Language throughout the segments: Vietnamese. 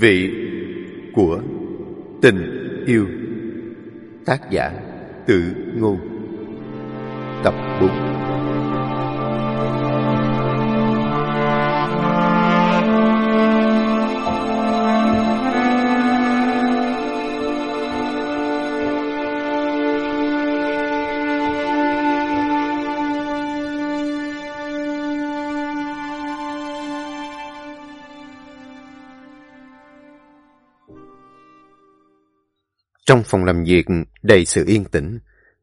Vị của tình yêu. Tác giả Tự Ngôn. Tập 4 Trong phòng làm việc đầy sự yên tĩnh,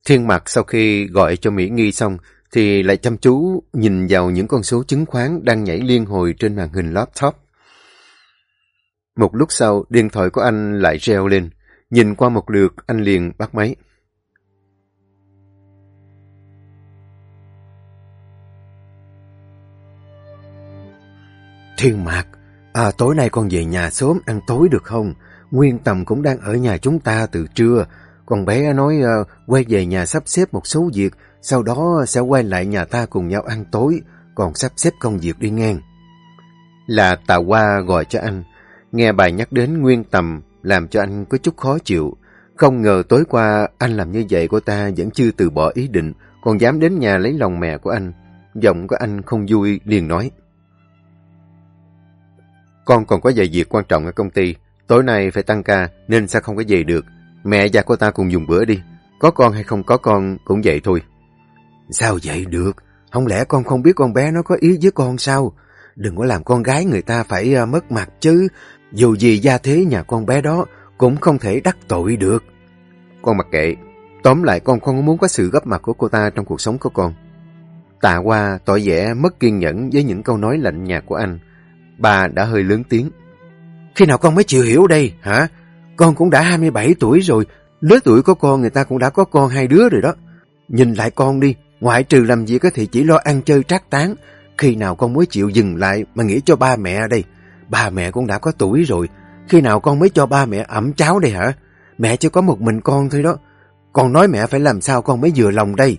Thiên Mạc sau khi gọi cho Mỹ Nghi xong thì lại chăm chú nhìn vào những con số chứng khoán đang nhảy liên hồi trên màn hình laptop. Một lúc sau, điện thoại của anh lại reo lên. Nhìn qua một lượt, anh liền bắt máy. Thiên Mạc, à, tối nay con về nhà sớm ăn tối được không? Nguyên Tầm cũng đang ở nhà chúng ta từ trưa. còn bé nói uh, quay về nhà sắp xếp một số việc, sau đó sẽ quay lại nhà ta cùng nhau ăn tối, còn sắp xếp công việc đi ngang. Là Tà Hoa gọi cho anh. Nghe bài nhắc đến Nguyên Tầm làm cho anh có chút khó chịu. Không ngờ tối qua anh làm như vậy cô ta vẫn chưa từ bỏ ý định, còn dám đến nhà lấy lòng mẹ của anh. Giọng của anh không vui liền nói. Con còn có vài việc quan trọng ở công ty, Tối nay phải tăng ca nên sao không có về được. Mẹ và cô ta cùng dùng bữa đi. Có con hay không có con cũng vậy thôi. Sao vậy được? Không lẽ con không biết con bé nó có ý với con sao? Đừng có làm con gái người ta phải uh, mất mặt chứ. Dù gì gia thế nhà con bé đó cũng không thể đắc tội được. Con mặc kệ. Tóm lại con không muốn có sự gấp mặt của cô ta trong cuộc sống của con. Tạ qua tỏ vẻ mất kiên nhẫn với những câu nói lạnh nhạt của anh. Bà đã hơi lớn tiếng. Khi nào con mới chịu hiểu đây, hả? Con cũng đã 27 tuổi rồi, lứa tuổi của con người ta cũng đã có con hai đứa rồi đó. Nhìn lại con đi, ngoại trừ làm gì có thì chỉ lo ăn chơi trác tán. Khi nào con mới chịu dừng lại mà nghĩ cho ba mẹ đây? Ba mẹ cũng đã có tuổi rồi, khi nào con mới cho ba mẹ ẩm cháo đây hả? Mẹ chỉ có một mình con thôi đó. Con nói mẹ phải làm sao con mới vừa lòng đây?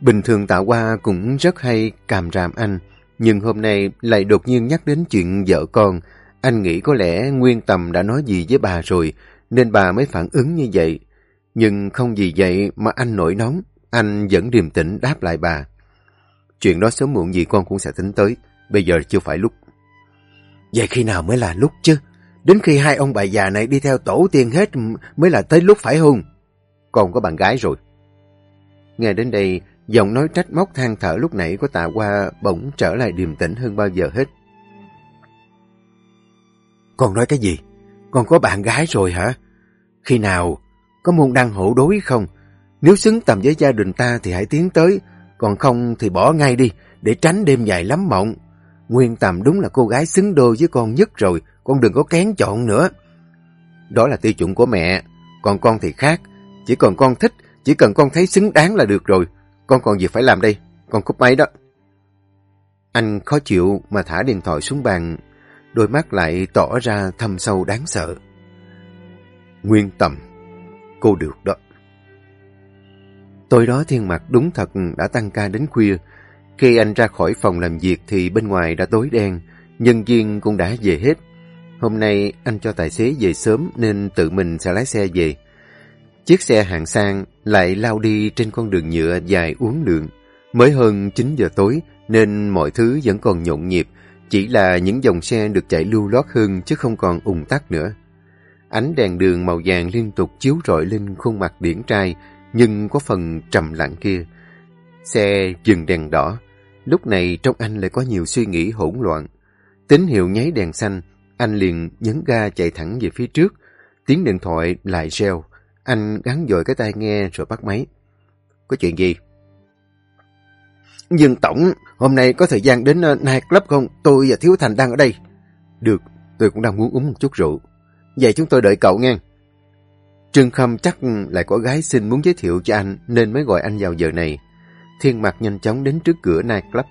Bình thường Tạ Hoa cũng rất hay càm ràm anh, nhưng hôm nay lại đột nhiên nhắc đến chuyện vợ con, anh nghĩ có lẽ Nguyên Tầm đã nói gì với bà rồi, nên bà mới phản ứng như vậy. Nhưng không vì vậy mà anh nổi nóng, anh vẫn điềm tĩnh đáp lại bà. Chuyện đó sớm muộn gì con cũng sẽ tính tới, bây giờ chưa phải lúc. Vậy khi nào mới là lúc chứ? Đến khi hai ông bà già này đi theo tổ tiên hết mới là tới lúc phải hung. Còn có bạn gái rồi. Nghe đến đây, giọng nói trách móc than thở lúc nãy của tạ qua bỗng trở lại điềm tĩnh hơn bao giờ hết. Con nói cái gì? Con có bạn gái rồi hả? Khi nào? Có môn đăng hộ đối không? Nếu xứng tầm với gia đình ta thì hãy tiến tới, còn không thì bỏ ngay đi, để tránh đêm dài lắm mộng. Nguyên tầm đúng là cô gái xứng đôi với con nhất rồi, con đừng có kén chọn nữa. Đó là tiêu chuẩn của mẹ, còn con thì khác. Chỉ cần con thích, chỉ cần con thấy xứng đáng là được rồi. Con còn việc phải làm đây, con cúp máy đó. Anh khó chịu mà thả điện thoại xuống bàn, đôi mắt lại tỏ ra thâm sâu đáng sợ. Nguyên tầm, cô được đó. Tối đó thiên mặt đúng thật đã tăng ca đến khuya. Khi anh ra khỏi phòng làm việc thì bên ngoài đã tối đen, nhân viên cũng đã về hết. Hôm nay anh cho tài xế về sớm nên tự mình sẽ lái xe về. Chiếc xe hạng sang lại lao đi trên con đường nhựa dài uốn lượn. Mới hơn 9 giờ tối nên mọi thứ vẫn còn nhộn nhịp, chỉ là những dòng xe được chạy lưu lót hơn chứ không còn ủng tắc nữa. Ánh đèn đường màu vàng liên tục chiếu rọi lên khuôn mặt điển trai, nhưng có phần trầm lặng kia. Xe dừng đèn đỏ. Lúc này trong anh lại có nhiều suy nghĩ hỗn loạn. Tín hiệu nháy đèn xanh, anh liền nhấn ga chạy thẳng về phía trước. Tiếng điện thoại lại reo. Anh gắn dội cái tai nghe rồi bắt máy. Có chuyện gì? Nhưng Tổng, hôm nay có thời gian đến ờ, Night Club không? Tôi và Thiếu Thành đang ở đây. Được, tôi cũng đang muốn uống một chút rượu. Vậy chúng tôi đợi cậu nghe. Trương Khâm chắc lại có gái xin muốn giới thiệu cho anh nên mới gọi anh vào giờ này. Thiên Mặc nhanh chóng đến trước cửa Night Club.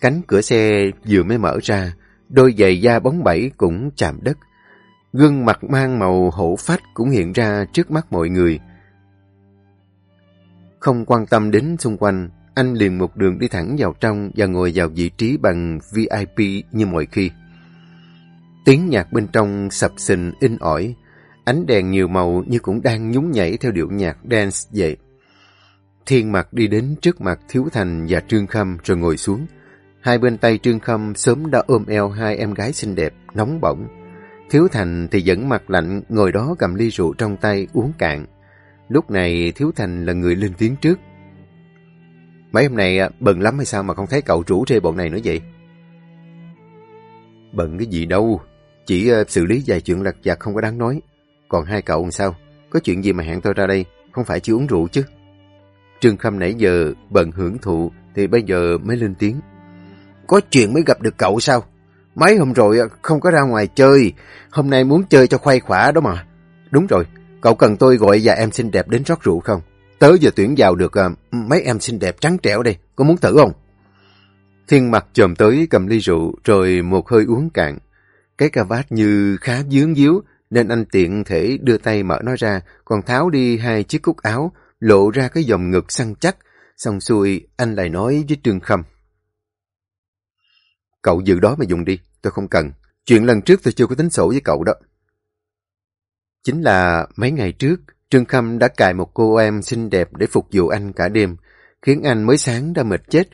Cánh cửa xe vừa mới mở ra, đôi giày da bóng bẩy cũng chạm đất. Gương mặt mang màu hổ phách cũng hiện ra trước mắt mọi người. Không quan tâm đến xung quanh, anh liền một đường đi thẳng vào trong và ngồi vào vị trí bằng VIP như mọi khi. Tiếng nhạc bên trong sập sình in ỏi, ánh đèn nhiều màu như cũng đang nhún nhảy theo điệu nhạc dance vậy. Thiên mặt đi đến trước mặt Thiếu Thành và Trương Khâm rồi ngồi xuống. Hai bên tay Trương Khâm sớm đã ôm eo hai em gái xinh đẹp, nóng bỏng. Thiếu Thành thì vẫn mặt lạnh ngồi đó cầm ly rượu trong tay uống cạn. Lúc này Thiếu Thành là người lên tiếng trước. Mấy hôm nay bận lắm hay sao mà không thấy cậu rủ rê bọn này nữa vậy? Bận cái gì đâu, chỉ uh, xử lý vài chuyện lặt vặt không có đáng nói. Còn hai cậu làm sao? Có chuyện gì mà hẹn tôi ra đây? Không phải chỉ uống rượu chứ? Trương Khâm nãy giờ bận hưởng thụ thì bây giờ mới lên tiếng. Có chuyện mới gặp được cậu sao? Mấy hôm rồi không có ra ngoài chơi, hôm nay muốn chơi cho khoai khỏa đó mà. Đúng rồi, cậu cần tôi gọi và em xinh đẹp đến rót rượu không? Tớ giờ tuyển vào được uh, mấy em xinh đẹp trắng trẻo đây, có muốn thử không? Thiên mặt chồm tới cầm ly rượu rồi một hơi uống cạn. Cái cà vát như khá dướng díu nên anh tiện thể đưa tay mở nó ra, còn tháo đi hai chiếc cúc áo, lộ ra cái dòng ngực săn chắc. Xong xuôi, anh lại nói với Trương Khâm. Cậu giữ đó mà dùng đi, tôi không cần. Chuyện lần trước tôi chưa có tính sổ với cậu đó. Chính là mấy ngày trước, Trương Khâm đã cài một cô em xinh đẹp để phục vụ anh cả đêm, khiến anh mới sáng đã mệt chết.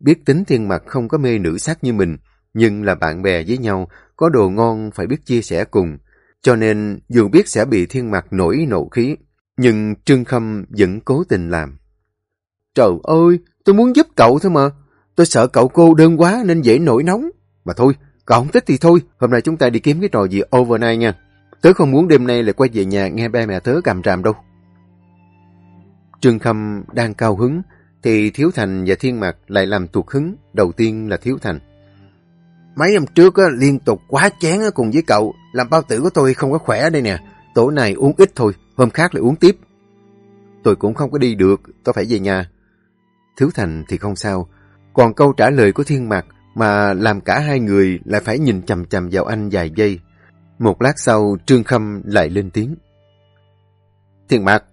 Biết tính thiên mặt không có mê nữ sắc như mình, nhưng là bạn bè với nhau, có đồ ngon phải biết chia sẻ cùng. Cho nên dù biết sẽ bị thiên mặt nổi nộ khí, nhưng Trương Khâm vẫn cố tình làm. Trời ơi, tôi muốn giúp cậu thôi mà. Tôi sợ cậu cô đơn quá nên dễ nổi nóng. Mà thôi, cậu không thích thì thôi. Hôm nay chúng ta đi kiếm cái trò gì overnight nha. Tớ không muốn đêm nay lại quay về nhà nghe ba mẹ tớ cầm ràm đâu. Trương Khâm đang cao hứng, thì Thiếu Thành và Thiên Mạc lại làm tuột hứng. Đầu tiên là Thiếu Thành. Mấy hôm trước á, liên tục quá chén á, cùng với cậu, làm bao tử của tôi không có khỏe đây nè. Tổ này uống ít thôi, hôm khác lại uống tiếp. Tôi cũng không có đi được, tôi phải về nhà. Thiếu Thành thì không sao, còn câu trả lời của Thiên Mạc mà làm cả hai người lại phải nhìn chầm chầm vào anh vài giây. Một lát sau, Trương Khâm lại lên tiếng. Thiên Mạc,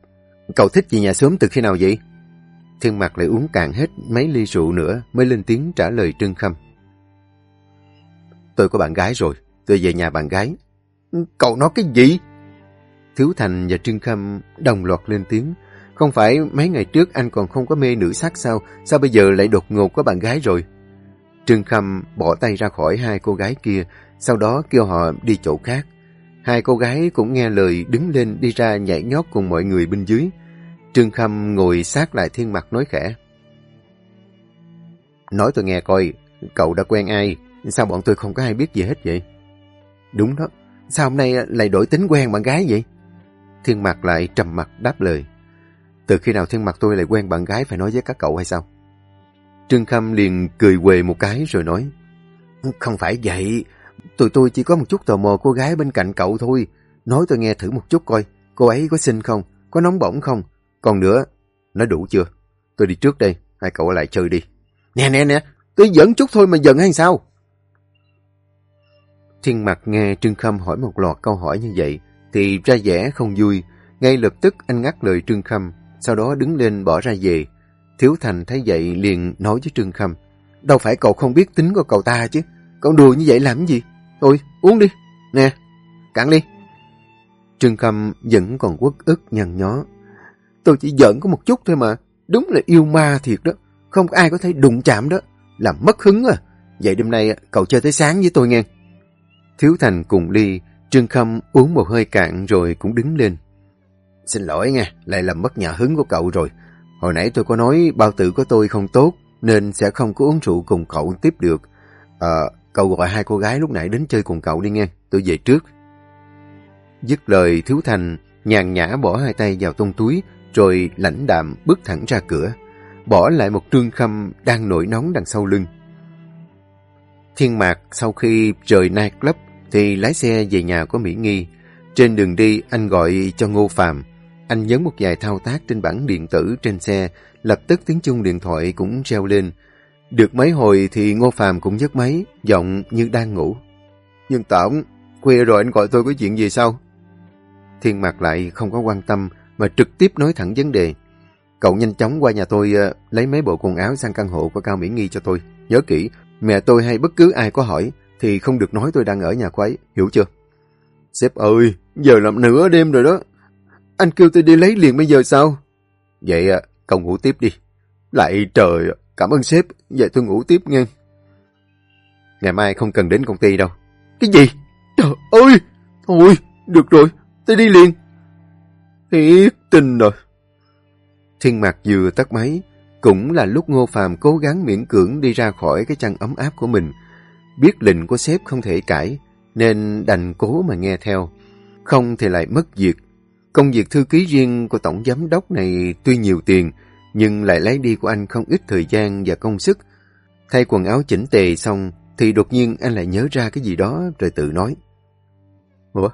cậu thích về nhà sớm từ khi nào vậy? Thiên Mạc lại uống cạn hết mấy ly rượu nữa mới lên tiếng trả lời Trương Khâm. Tôi có bạn gái rồi, tôi về nhà bạn gái. Cậu nói cái gì? Thiếu Thành và Trương Khâm đồng loạt lên tiếng. Không phải mấy ngày trước anh còn không có mê nữ sắc sao? Sao bây giờ lại đột ngột có bạn gái rồi? Trương Khâm bỏ tay ra khỏi hai cô gái kia, sau đó kêu họ đi chỗ khác. Hai cô gái cũng nghe lời đứng lên đi ra nhảy nhót cùng mọi người bên dưới. Trương Khâm ngồi sát lại thiên mặt nói khẽ. Nói tôi nghe coi, cậu đã quen ai? Sao bọn tôi không có ai biết gì hết vậy? Đúng đó, sao hôm nay lại đổi tính quen bạn gái vậy? Thiên mặt lại trầm mặt đáp lời. Từ khi nào thiên mặt tôi lại quen bạn gái phải nói với các cậu hay sao? Trương Khâm liền cười quề một cái rồi nói. Không phải vậy, tụi tôi chỉ có một chút tò mò cô gái bên cạnh cậu thôi. Nói tôi nghe thử một chút coi, cô ấy có xinh không? Có nóng bỏng không? Còn nữa, nói đủ chưa? Tôi đi trước đây, hai cậu lại chơi đi. Nè nè nè, tôi giỡn chút thôi mà giận hay sao? Thiên mặt nghe Trương Khâm hỏi một loạt câu hỏi như vậy, thì ra vẻ không vui. Ngay lập tức anh ngắt lời Trương Khâm, sau đó đứng lên bỏ ra về. Thiếu Thành thấy vậy liền nói với Trương Khâm, đâu phải cậu không biết tính của cậu ta chứ, cậu đùa như vậy làm gì? Thôi, uống đi, nè, cạn đi. Trương Khâm vẫn còn quất ức nhăn nhó. Tôi chỉ giận có một chút thôi mà, đúng là yêu ma thiệt đó, không có ai có thể đụng chạm đó, làm mất hứng à. Vậy đêm nay cậu chơi tới sáng với tôi nghe. Thiếu Thành cùng ly, Trương Khâm uống một hơi cạn rồi cũng đứng lên. Xin lỗi nha, lại làm mất nhà hứng của cậu rồi. Hồi nãy tôi có nói bao tử của tôi không tốt, nên sẽ không có uống rượu cùng cậu tiếp được. À, cậu gọi hai cô gái lúc nãy đến chơi cùng cậu đi nghe, tôi về trước. Dứt lời Thiếu Thành, nhàn nhã bỏ hai tay vào tông túi, rồi lãnh đạm bước thẳng ra cửa, bỏ lại một trương khâm đang nổi nóng đằng sau lưng. Thiên Mạc sau khi rời nightclub thì lái xe về nhà của Mỹ Nghi. Trên đường đi anh gọi cho Ngô Phạm. Anh nhấn một vài thao tác trên bảng điện tử trên xe, lập tức tiếng chuông điện thoại cũng treo lên. Được mấy hồi thì Ngô Phạm cũng nhấc máy, giọng như đang ngủ. Nhưng Tổng, khuya rồi anh gọi tôi có chuyện gì sao? Thiên Mạc lại không có quan tâm mà trực tiếp nói thẳng vấn đề. Cậu nhanh chóng qua nhà tôi uh, lấy mấy bộ quần áo sang căn hộ của Cao Mỹ Nghi cho tôi. Nhớ kỹ, mẹ tôi hay bất cứ ai có hỏi thì không được nói tôi đang ở nhà cô ấy, hiểu chưa? Sếp ơi, giờ làm nửa đêm rồi đó. Anh kêu tôi đi lấy liền bây giờ sao? Vậy à, cậu ngủ tiếp đi. Lại trời, cảm ơn sếp, vậy tôi ngủ tiếp nghe. Ngày mai không cần đến công ty đâu. Cái gì? Trời ơi! Thôi, được rồi, tôi đi liền. Thiệt tình rồi. Thiên Mạc vừa tắt máy, cũng là lúc Ngô Phàm cố gắng miễn cưỡng đi ra khỏi cái chăn ấm áp của mình. Biết lệnh của sếp không thể cãi, nên đành cố mà nghe theo. Không thì lại mất việc. Công việc thư ký riêng của tổng giám đốc này tuy nhiều tiền, nhưng lại lấy đi của anh không ít thời gian và công sức. Thay quần áo chỉnh tề xong, thì đột nhiên anh lại nhớ ra cái gì đó rồi tự nói. Ủa?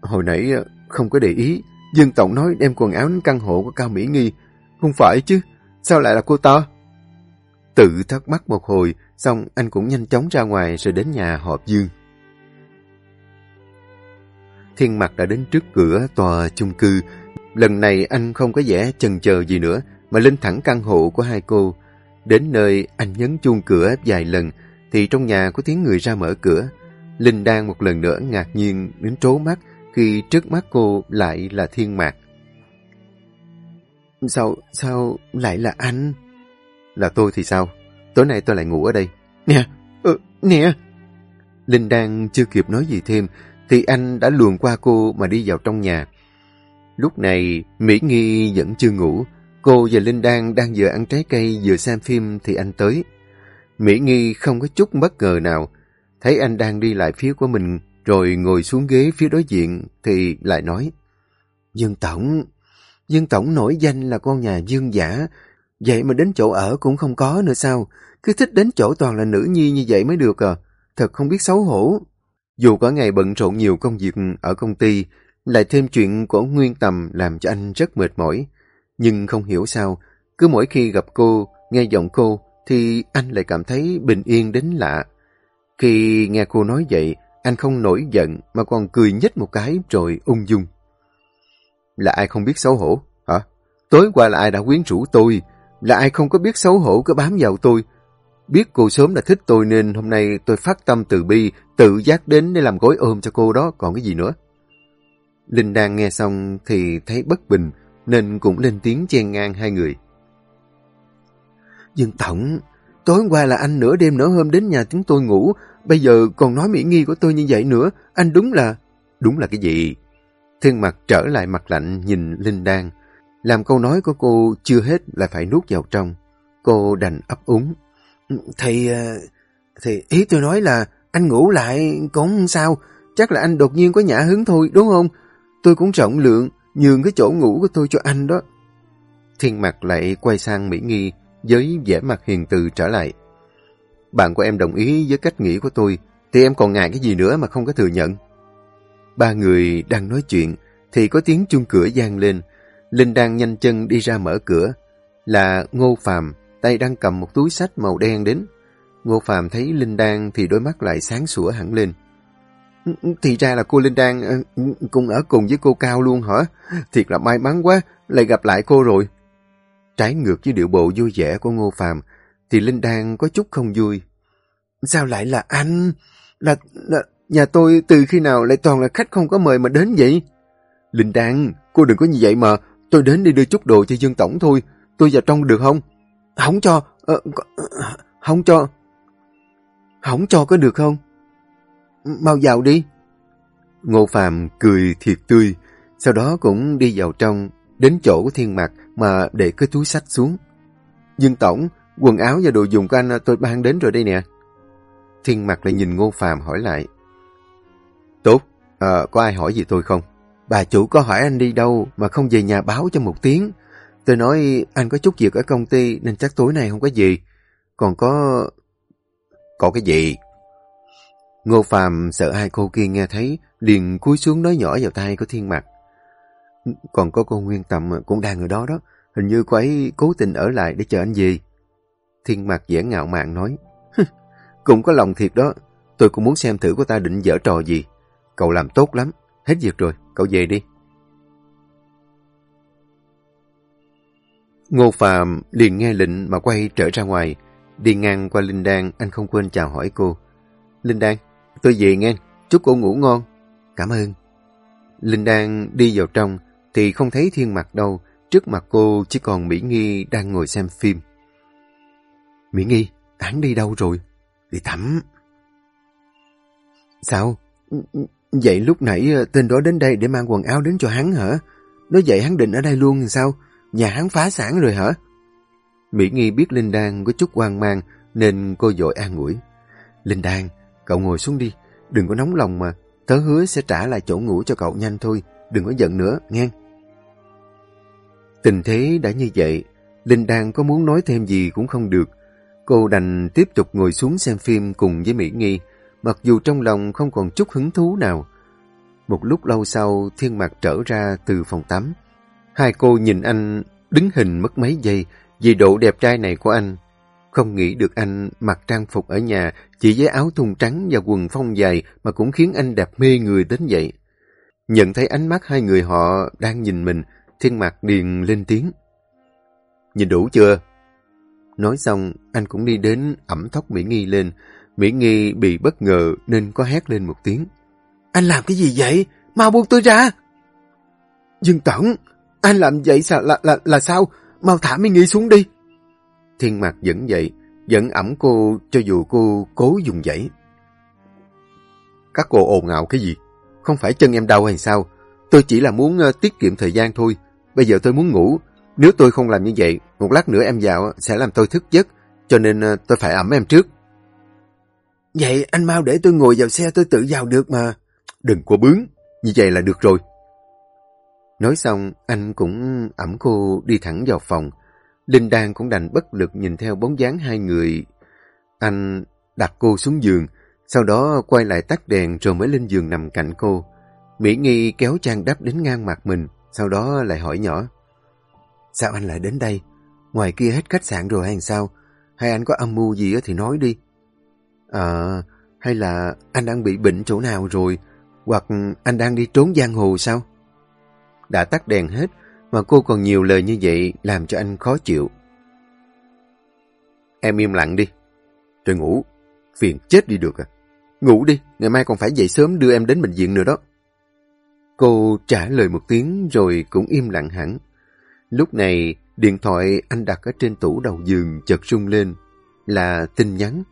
Hồi nãy ờ, không có để ý, Dương Tổng nói đem quần áo đến căn hộ của Cao Mỹ Nghi. Không phải chứ, sao lại là cô ta? Tự thắc mắc một hồi, xong anh cũng nhanh chóng ra ngoài rồi đến nhà họp Dương. Thiên Mặt đã đến trước cửa tòa chung cư. Lần này anh không có vẻ chần chờ gì nữa, mà lên thẳng căn hộ của hai cô. Đến nơi anh nhấn chuông cửa vài lần, thì trong nhà có tiếng người ra mở cửa. Linh đang một lần nữa ngạc nhiên đến trố mắt khi trước mắt cô lại là thiên mạc. Sao, sao lại là anh? Là tôi thì sao? Tối nay tôi lại ngủ ở đây. Nè, ừ, nè. Linh đang chưa kịp nói gì thêm thì anh đã luồn qua cô mà đi vào trong nhà. Lúc này, Mỹ Nghi vẫn chưa ngủ. Cô và Linh Đan đang vừa ăn trái cây vừa xem phim thì anh tới. Mỹ Nghi không có chút bất ngờ nào. Thấy anh đang đi lại phía của mình rồi ngồi xuống ghế phía đối diện thì lại nói Dương Tổng, Dương Tổng nổi danh là con nhà dương giả, vậy mà đến chỗ ở cũng không có nữa sao? Cứ thích đến chỗ toàn là nữ nhi như vậy mới được à? Thật không biết xấu hổ. Dù có ngày bận rộn nhiều công việc ở công ty, lại thêm chuyện của Nguyên Tầm làm cho anh rất mệt mỏi. Nhưng không hiểu sao, cứ mỗi khi gặp cô, nghe giọng cô, thì anh lại cảm thấy bình yên đến lạ. Khi nghe cô nói vậy, anh không nổi giận mà còn cười nhếch một cái rồi ung dung. Là ai không biết xấu hổ, hả? Tối qua là ai đã quyến rũ tôi? Là ai không có biết xấu hổ cứ bám vào tôi? Biết cô sớm là thích tôi nên hôm nay tôi phát tâm từ bi, tự giác đến để làm gối ôm cho cô đó, còn cái gì nữa? Linh đang nghe xong thì thấy bất bình, nên cũng lên tiếng chen ngang hai người. Dương Tổng, tối qua là anh nửa đêm nửa hôm đến nhà chúng tôi ngủ, bây giờ còn nói mỹ nghi của tôi như vậy nữa, anh đúng là... Đúng là cái gì? Thiên mặt trở lại mặt lạnh nhìn Linh Đan. Làm câu nói của cô chưa hết là phải nuốt vào trong. Cô đành ấp úng. Thì... Ờ, thì ý tôi nói là anh ngủ lại cũng sao. Chắc là anh đột nhiên có nhã hứng thôi, đúng không? Tôi cũng trọng lượng, nhường cái chỗ ngủ của tôi cho anh đó. Thiên mặt lại quay sang Mỹ Nghi, với vẻ mặt hiền từ trở lại. Bạn của em đồng ý với cách nghĩ của tôi, thì em còn ngại cái gì nữa mà không có thừa nhận. Ba người đang nói chuyện, thì có tiếng chuông cửa gian lên. Linh đang nhanh chân đi ra mở cửa. Là Ngô phạm tay đang cầm một túi sách màu đen đến. Ngô phạm thấy Linh Đan thì đôi mắt lại sáng sủa hẳn lên. Thì ra là cô Linh Đan ờ, cũng ở cùng với cô Cao luôn hả? Thiệt là may mắn quá, lại gặp lại cô rồi. Trái ngược với điệu bộ vui vẻ của Ngô Phạm, thì Linh Đan có chút không vui. Sao lại là anh? Là, là nhà tôi từ khi nào lại toàn là khách không có mời mà đến vậy? Linh Đan, cô đừng có như vậy mà. Tôi đến đi đưa chút đồ cho Dương Tổng thôi. Tôi vào trong được không? Không cho. Ờ, không cho. Không cho có được không? Mau vào đi. Ngô Phạm cười thiệt tươi, sau đó cũng đi vào trong, đến chỗ của thiên mặt mà để cái túi sách xuống. Dương Tổng, quần áo và đồ dùng của anh tôi mang đến rồi đây nè. Thiên mặt lại nhìn Ngô Phạm hỏi lại. Tốt, à, có ai hỏi gì tôi không? Bà chủ có hỏi anh đi đâu mà không về nhà báo cho một tiếng. Tôi nói anh có chút việc ở công ty nên chắc tối nay không có gì. Còn có... Có cái gì? Ngô Phạm sợ hai cô kia nghe thấy, liền cúi xuống nói nhỏ vào tay của Thiên Mặc. Còn có cô Nguyên Tầm cũng đang ở đó đó, hình như cô ấy cố tình ở lại để chờ anh gì. Thiên Mặc dễ ngạo mạn nói, cũng có lòng thiệt đó, tôi cũng muốn xem thử cô ta định dở trò gì. Cậu làm tốt lắm, hết việc rồi, cậu về đi. Ngô Phạm liền nghe lệnh mà quay trở ra ngoài, đi ngang qua Linh Đan, anh không quên chào hỏi cô. Linh Đan, tôi về nghe, chúc cô ngủ ngon. Cảm ơn. Linh đang đi vào trong thì không thấy thiên mặt đâu, trước mặt cô chỉ còn Mỹ Nghi đang ngồi xem phim. Mỹ Nghi, hắn đi đâu rồi? Đi tắm. Sao? Vậy lúc nãy ờ, tên đó đến đây để mang quần áo đến cho hắn hả? Nói vậy hắn định ở đây luôn thì sao? Nhà hắn phá sản rồi hả? Mỹ Nghi biết Linh Đan có chút hoang mang nên cô dội an ủi. Linh Đan, cậu ngồi xuống đi, đừng có nóng lòng mà. Tớ hứa sẽ trả lại chỗ ngủ cho cậu nhanh thôi, đừng có giận nữa, nghe. Tình thế đã như vậy, Linh Đan có muốn nói thêm gì cũng không được. Cô đành tiếp tục ngồi xuống xem phim cùng với Mỹ Nghi, mặc dù trong lòng không còn chút hứng thú nào. Một lúc lâu sau, thiên Mạc trở ra từ phòng tắm. Hai cô nhìn anh đứng hình mất mấy giây vì độ đẹp trai này của anh. Không nghĩ được anh mặc trang phục ở nhà chỉ với áo thun trắng và quần phong dài mà cũng khiến anh đẹp mê người đến vậy. Nhận thấy ánh mắt hai người họ đang nhìn mình, thiên mặt điền lên tiếng. Nhìn đủ chưa? Nói xong, anh cũng đi đến ẩm thóc Mỹ Nghi lên. Mỹ Nghi bị bất ngờ nên có hét lên một tiếng. Anh làm cái gì vậy? Mau buông tôi ra! Dương Tẩn, anh làm vậy sao là, là, là sao? Mau thả Mỹ Nghi xuống đi! Thiên mặt vẫn vậy, vẫn ẩm cô cho dù cô cố dùng dãy. Các cô ồn ào cái gì? Không phải chân em đau hay sao? Tôi chỉ là muốn uh, tiết kiệm thời gian thôi. Bây giờ tôi muốn ngủ. Nếu tôi không làm như vậy, một lát nữa em vào sẽ làm tôi thức giấc. Cho nên uh, tôi phải ẩm em trước. Vậy anh mau để tôi ngồi vào xe tôi tự vào được mà. Đừng có bướng, như vậy là được rồi. Nói xong, anh cũng ẩm cô đi thẳng vào phòng. Linh Đan cũng đành bất lực nhìn theo bóng dáng hai người. Anh đặt cô xuống giường, sau đó quay lại tắt đèn rồi mới lên giường nằm cạnh cô. Mỹ Nghi kéo trang đắp đến ngang mặt mình, sau đó lại hỏi nhỏ. Sao anh lại đến đây? Ngoài kia hết khách sạn rồi hay sao? Hay anh có âm mưu gì thì nói đi. À, hay là anh đang bị bệnh chỗ nào rồi? Hoặc anh đang đi trốn giang hồ sao? Đã tắt đèn hết, mà cô còn nhiều lời như vậy làm cho anh khó chịu. Em im lặng đi. Rồi ngủ. Phiền chết đi được à. Ngủ đi, ngày mai còn phải dậy sớm đưa em đến bệnh viện nữa đó. Cô trả lời một tiếng rồi cũng im lặng hẳn. Lúc này, điện thoại anh đặt ở trên tủ đầu giường chợt rung lên. Là tin nhắn.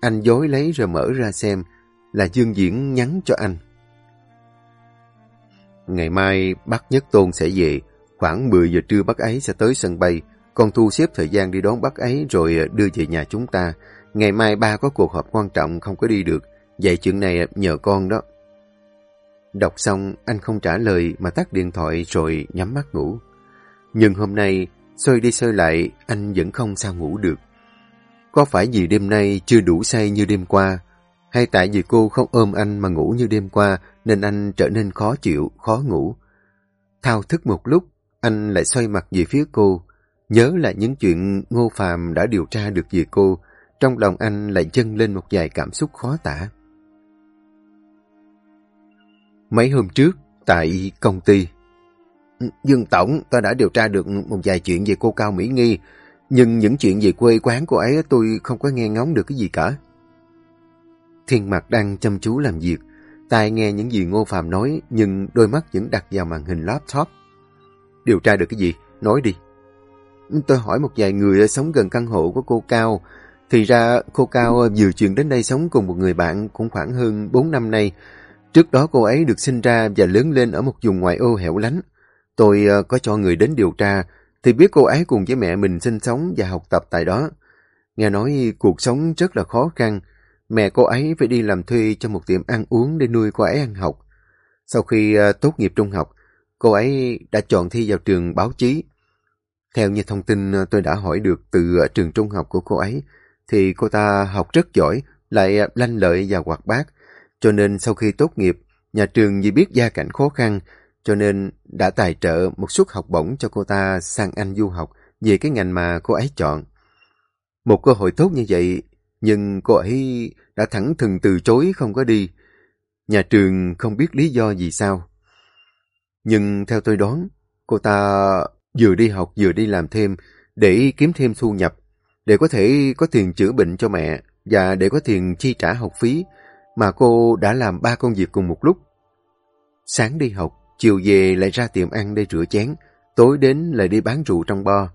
Anh dối lấy rồi mở ra xem. Là Dương Diễn nhắn cho anh. Ngày mai bác Nhất Tôn sẽ về. Khoảng 10 giờ trưa bác ấy sẽ tới sân bay. Con thu xếp thời gian đi đón bác ấy rồi ờ, đưa về nhà chúng ta. Ngày mai ba có cuộc họp quan trọng không có đi được. Vậy chuyện này ờ, nhờ con đó. Đọc xong, anh không trả lời mà tắt điện thoại rồi nhắm mắt ngủ. Nhưng hôm nay, soi đi soi lại, anh vẫn không sao ngủ được. Có phải vì đêm nay chưa đủ say như đêm qua, hay tại vì cô không ôm anh mà ngủ như đêm qua nên anh trở nên khó chịu, khó ngủ. Thao thức một lúc, anh lại xoay mặt về phía cô, nhớ lại những chuyện Ngô Phạm đã điều tra được về cô, trong lòng anh lại dâng lên một vài cảm xúc khó tả. Mấy hôm trước, tại công ty, Dương Tổng, tôi đã điều tra được một vài chuyện về cô Cao Mỹ Nghi, nhưng những chuyện về quê quán cô ấy tôi không có nghe ngóng được cái gì cả. Thiên mặt đang chăm chú làm việc, tai nghe những gì Ngô Phạm nói nhưng đôi mắt vẫn đặt vào màn hình laptop. Điều tra được cái gì? Nói đi. Tôi hỏi một vài người sống gần căn hộ của cô Cao. Thì ra cô Cao vừa chuyển đến đây sống cùng một người bạn cũng khoảng hơn 4 năm nay. Trước đó cô ấy được sinh ra và lớn lên ở một vùng ngoại ô hẻo lánh. Tôi ờ, có cho người đến điều tra, thì biết cô ấy cùng với mẹ mình sinh sống và học tập tại đó. Nghe nói cuộc sống rất là khó khăn. Mẹ cô ấy phải đi làm thuê cho một tiệm ăn uống để nuôi cô ấy ăn học. Sau khi ờ, tốt nghiệp trung học, cô ấy đã chọn thi vào trường báo chí. Theo như thông tin ờ, tôi đã hỏi được từ ờ, trường trung học của cô ấy, thì cô ta học rất giỏi, lại ờ, lanh lợi và hoạt bát. Cho nên sau khi tốt nghiệp, nhà trường vì biết gia cảnh khó khăn, cho nên đã tài trợ một suất học bổng cho cô ta sang Anh du học về cái ngành mà cô ấy chọn. Một cơ hội tốt như vậy, nhưng cô ấy đã thẳng thừng từ chối không có đi. Nhà trường không biết lý do gì sao. Nhưng theo tôi đoán, cô ta vừa đi học vừa đi làm thêm để kiếm thêm thu nhập, để có thể có tiền chữa bệnh cho mẹ và để có tiền chi trả học phí mà cô đã làm ba công việc cùng một lúc. Sáng đi học, chiều về lại ra tiệm ăn để rửa chén, tối đến lại đi bán rượu trong bo,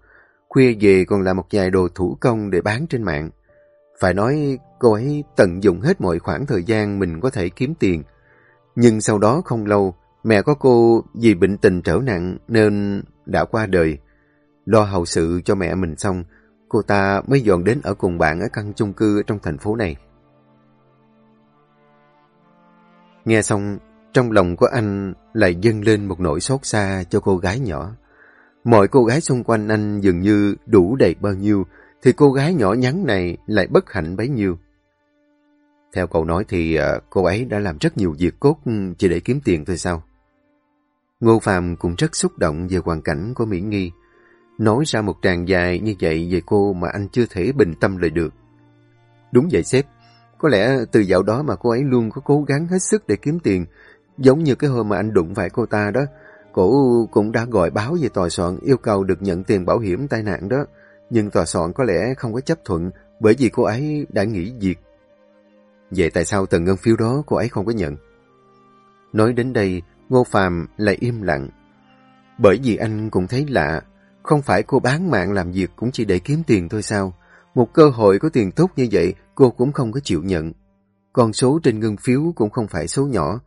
khuya về còn làm một vài đồ thủ công để bán trên mạng. Phải nói cô ấy tận dụng hết mọi khoảng thời gian mình có thể kiếm tiền. Nhưng sau đó không lâu, mẹ có cô vì bệnh tình trở nặng nên đã qua đời. Lo hậu sự cho mẹ mình xong, cô ta mới dọn đến ở cùng bạn ở căn chung cư trong thành phố này. Nghe xong, trong lòng của anh lại dâng lên một nỗi xót xa cho cô gái nhỏ. Mọi cô gái xung quanh anh dường như đủ đầy bao nhiêu, thì cô gái nhỏ nhắn này lại bất hạnh bấy nhiêu. Theo cậu nói thì à, cô ấy đã làm rất nhiều việc cốt chỉ để kiếm tiền thôi sao? Ngô Phạm cũng rất xúc động về hoàn cảnh của Mỹ Nghi. Nói ra một tràng dài như vậy về cô mà anh chưa thể bình tâm lại được. Đúng vậy sếp, có lẽ từ dạo đó mà cô ấy luôn có cố gắng hết sức để kiếm tiền. Giống như cái hôm mà anh đụng phải cô ta đó, cổ cũng đã gọi báo về tòa soạn yêu cầu được nhận tiền bảo hiểm tai nạn đó. Nhưng tòa soạn có lẽ không có chấp thuận bởi vì cô ấy đã nghỉ việc. Vậy tại sao tầng ngân phiếu đó cô ấy không có nhận? Nói đến đây, Ngô Phạm lại im lặng. Bởi vì anh cũng thấy lạ, không phải cô bán mạng làm việc cũng chỉ để kiếm tiền thôi sao? Một cơ hội có tiền tốt như vậy cô cũng không có chịu nhận. Con số trên ngân phiếu cũng không phải số nhỏ.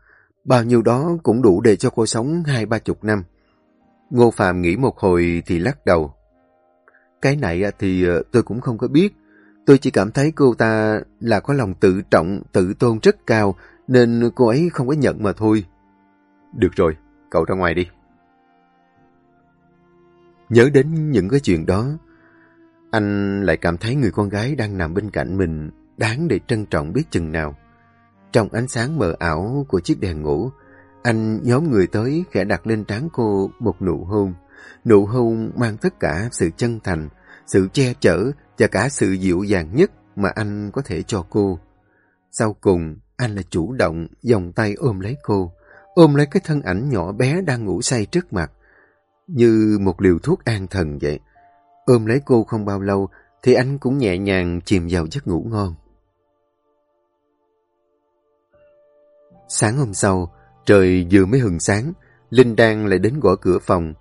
Bao nhiêu đó cũng đủ để cho cô sống hai ba chục năm. Ngô Phạm nghĩ một hồi thì lắc đầu. Cái này thì ờ, tôi cũng không có biết. Tôi chỉ cảm thấy cô ta là có lòng tự trọng, tự tôn rất cao, nên cô ấy không có nhận mà thôi. Được rồi, cậu ra ngoài đi. Nhớ đến những cái chuyện đó, anh lại cảm thấy người con gái đang nằm bên cạnh mình đáng để trân trọng biết chừng nào. Trong ánh sáng mờ ảo của chiếc đèn ngủ, anh nhóm người tới khẽ đặt lên trán cô một nụ hôn. Nụ hôn mang tất cả sự chân thành, sự che chở và cả sự dịu dàng nhất mà anh có thể cho cô. Sau cùng, anh là chủ động vòng tay ôm lấy cô, ôm lấy cái thân ảnh nhỏ bé đang ngủ say trước mặt, như một liều thuốc an thần vậy. Ôm lấy cô không bao lâu thì anh cũng nhẹ nhàng chìm vào giấc ngủ ngon. Sáng hôm sau, trời vừa mới hừng sáng, Linh đang lại đến gõ cửa phòng.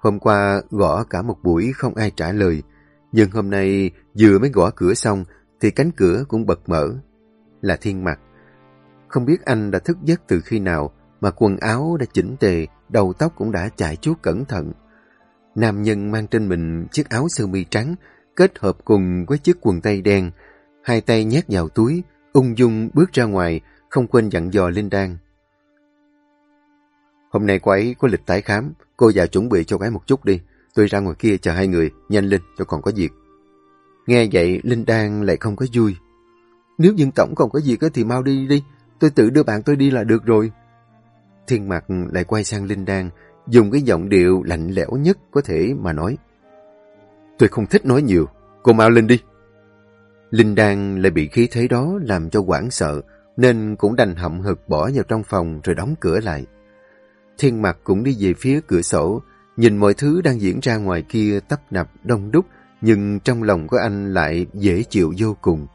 Hôm qua gõ cả một buổi không ai trả lời, nhưng hôm nay vừa mới gõ cửa xong thì cánh cửa cũng bật mở. Là thiên mặt. Không biết anh đã thức giấc từ khi nào mà quần áo đã chỉnh tề, đầu tóc cũng đã chải chuốt cẩn thận. Nam nhân mang trên mình chiếc áo sơ mi trắng kết hợp cùng với chiếc quần tây đen, hai tay nhét vào túi, ung dung bước ra ngoài, không quên dặn dò Linh Đan. Hôm nay cô ấy có lịch tái khám, cô vào chuẩn bị cho cái một chút đi. Tôi ra ngoài kia chờ hai người, nhanh lên cho còn có việc. Nghe vậy, Linh Đan lại không có vui. Nếu dân tổng còn có việc thì mau đi đi, tôi tự đưa bạn tôi đi là được rồi. Thiên Mạc lại quay sang Linh Đan, dùng cái giọng điệu lạnh lẽo nhất có thể mà nói. Tôi không thích nói nhiều, cô mau lên đi. Linh Đan lại bị khí thế đó làm cho quảng sợ, nên cũng đành hậm hực bỏ vào trong phòng rồi đóng cửa lại. Thiên Mạc cũng đi về phía cửa sổ, nhìn mọi thứ đang diễn ra ngoài kia tấp nập đông đúc, nhưng trong lòng của anh lại dễ chịu vô cùng.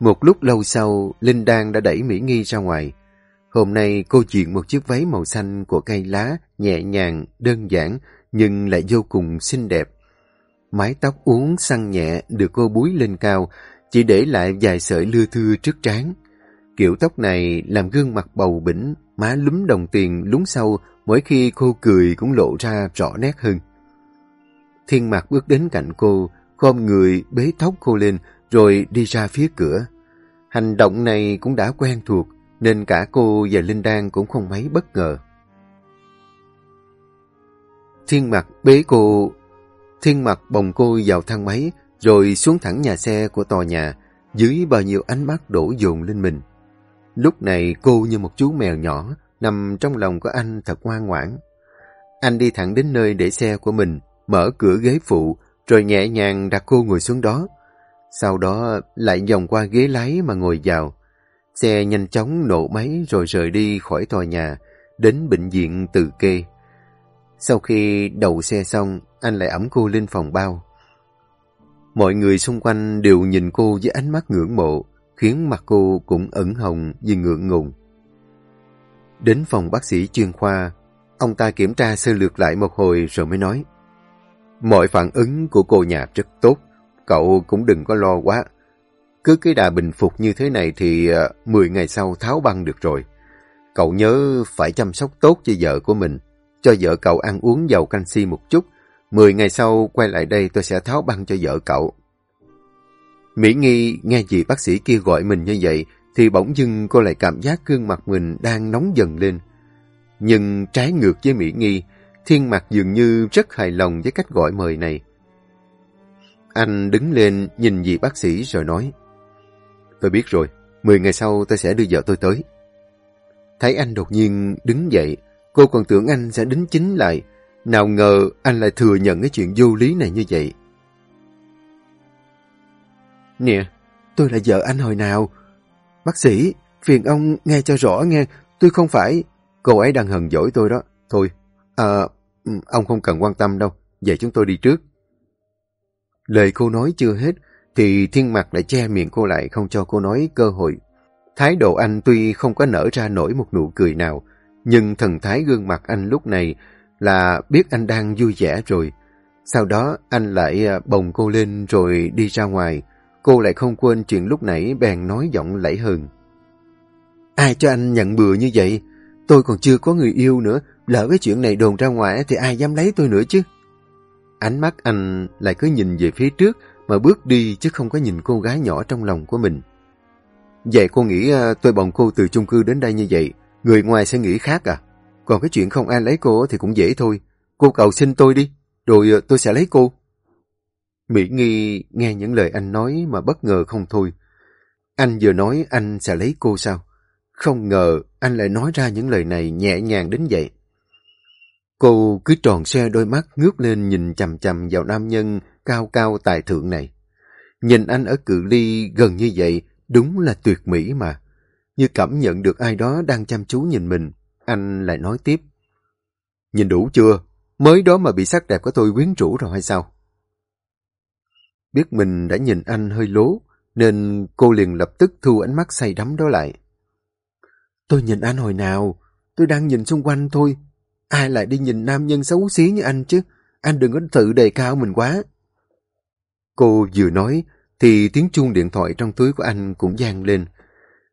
Một lúc lâu sau, Linh Đan đã đẩy Mỹ Nghi ra ngoài. Hôm nay cô chuyện một chiếc váy màu xanh của cây lá, nhẹ nhàng, đơn giản, nhưng lại vô cùng xinh đẹp. Mái tóc uốn săn nhẹ được cô búi lên cao, chỉ để lại vài sợi lưa thưa trước trán. Kiểu tóc này làm gương mặt bầu bỉnh, má lúm đồng tiền lúng sâu, mỗi khi cô cười cũng lộ ra rõ nét hơn. Thiên mặt bước đến cạnh cô, khom người bế tóc cô lên, rồi đi ra phía cửa. Hành động này cũng đã quen thuộc, nên cả cô và Linh Đan cũng không mấy bất ngờ. Thiên mặt bế cô, thiên mặt bồng cô vào thang máy, rồi xuống thẳng nhà xe của tòa nhà, dưới bao nhiêu ánh mắt đổ dồn lên mình. Lúc này cô như một chú mèo nhỏ, nằm trong lòng của anh thật ngoan ngoãn. Anh đi thẳng đến nơi để xe của mình, mở cửa ghế phụ, rồi nhẹ nhàng đặt cô ngồi xuống đó. Sau đó lại vòng qua ghế lái mà ngồi vào. Xe nhanh chóng nổ máy rồi rời đi khỏi tòa nhà, đến bệnh viện Từ Kê. Sau khi đầu xe xong, anh lại ẩm cô lên phòng bao. Mọi người xung quanh đều nhìn cô với ánh mắt ngưỡng mộ, khiến mặt cô cũng ẩn hồng vì ngượng ngùng. Đến phòng bác sĩ chuyên khoa, ông ta kiểm tra sơ lược lại một hồi rồi mới nói Mọi phản ứng của cô nhà rất tốt, cậu cũng đừng có lo quá. Cứ cái đà bình phục như thế này thì ờ, 10 ngày sau tháo băng được rồi. Cậu nhớ phải chăm sóc tốt cho vợ của mình, cho vợ cậu ăn uống giàu canxi một chút. 10 ngày sau quay lại đây tôi sẽ tháo băng cho vợ cậu. Mỹ Nghi nghe gì bác sĩ kia gọi mình như vậy thì bỗng dưng cô lại cảm giác gương mặt mình đang nóng dần lên. Nhưng trái ngược với Mỹ Nghi, Thiên Mặt dường như rất hài lòng với cách gọi mời này. Anh đứng lên nhìn dì bác sĩ rồi nói Tôi biết rồi, 10 ngày sau tôi sẽ đưa vợ tôi tới. Thấy anh đột nhiên đứng dậy, cô còn tưởng anh sẽ đính chính lại. Nào ngờ anh lại thừa nhận cái chuyện vô lý này như vậy. Nè, tôi là vợ anh hồi nào? Bác sĩ, phiền ông nghe cho rõ nghe, tôi không phải... Cô ấy đang hờn dỗi tôi đó. Thôi, à, ừ, ông không cần quan tâm đâu, vậy chúng tôi đi trước. Lời cô nói chưa hết, thì thiên mặt lại che miệng cô lại không cho cô nói cơ hội. Thái độ anh tuy không có nở ra nổi một nụ cười nào, nhưng thần thái gương mặt anh lúc này là biết anh đang vui vẻ rồi. Sau đó anh lại à, bồng cô lên rồi đi ra ngoài. Cô lại không quên chuyện lúc nãy bèn nói giọng lẫy hừng. Ai cho anh nhận bừa như vậy? Tôi còn chưa có người yêu nữa. Lỡ cái chuyện này đồn ra ngoài thì ai dám lấy tôi nữa chứ? Ánh mắt anh lại cứ nhìn về phía trước mà bước đi chứ không có nhìn cô gái nhỏ trong lòng của mình. Vậy cô nghĩ à, tôi bồng cô từ chung cư đến đây như vậy, người ngoài sẽ nghĩ khác à? Còn cái chuyện không ai lấy cô thì cũng dễ thôi. Cô cầu xin tôi đi, rồi à, tôi sẽ lấy cô. Mỹ Nghi nghe những lời anh nói mà bất ngờ không thôi. Anh vừa nói anh sẽ lấy cô sao? Không ngờ anh lại nói ra những lời này nhẹ nhàng đến vậy. Cô cứ tròn xe đôi mắt ngước lên nhìn chầm chầm vào nam nhân cao cao tài thượng này. Nhìn anh ở cự ly gần như vậy đúng là tuyệt mỹ mà. Như cảm nhận được ai đó đang chăm chú nhìn mình, anh lại nói tiếp. Nhìn đủ chưa? Mới đó mà bị sắc đẹp của tôi quyến rũ rồi hay sao? Biết mình đã nhìn anh hơi lố, nên cô liền lập tức thu ánh mắt say đắm đó lại. Tôi nhìn anh hồi nào, tôi đang nhìn xung quanh thôi. Ai lại đi nhìn nam nhân xấu xí như anh chứ? Anh đừng có tự đề cao mình quá. Cô vừa nói, thì tiếng chuông điện thoại trong túi của anh cũng vang lên.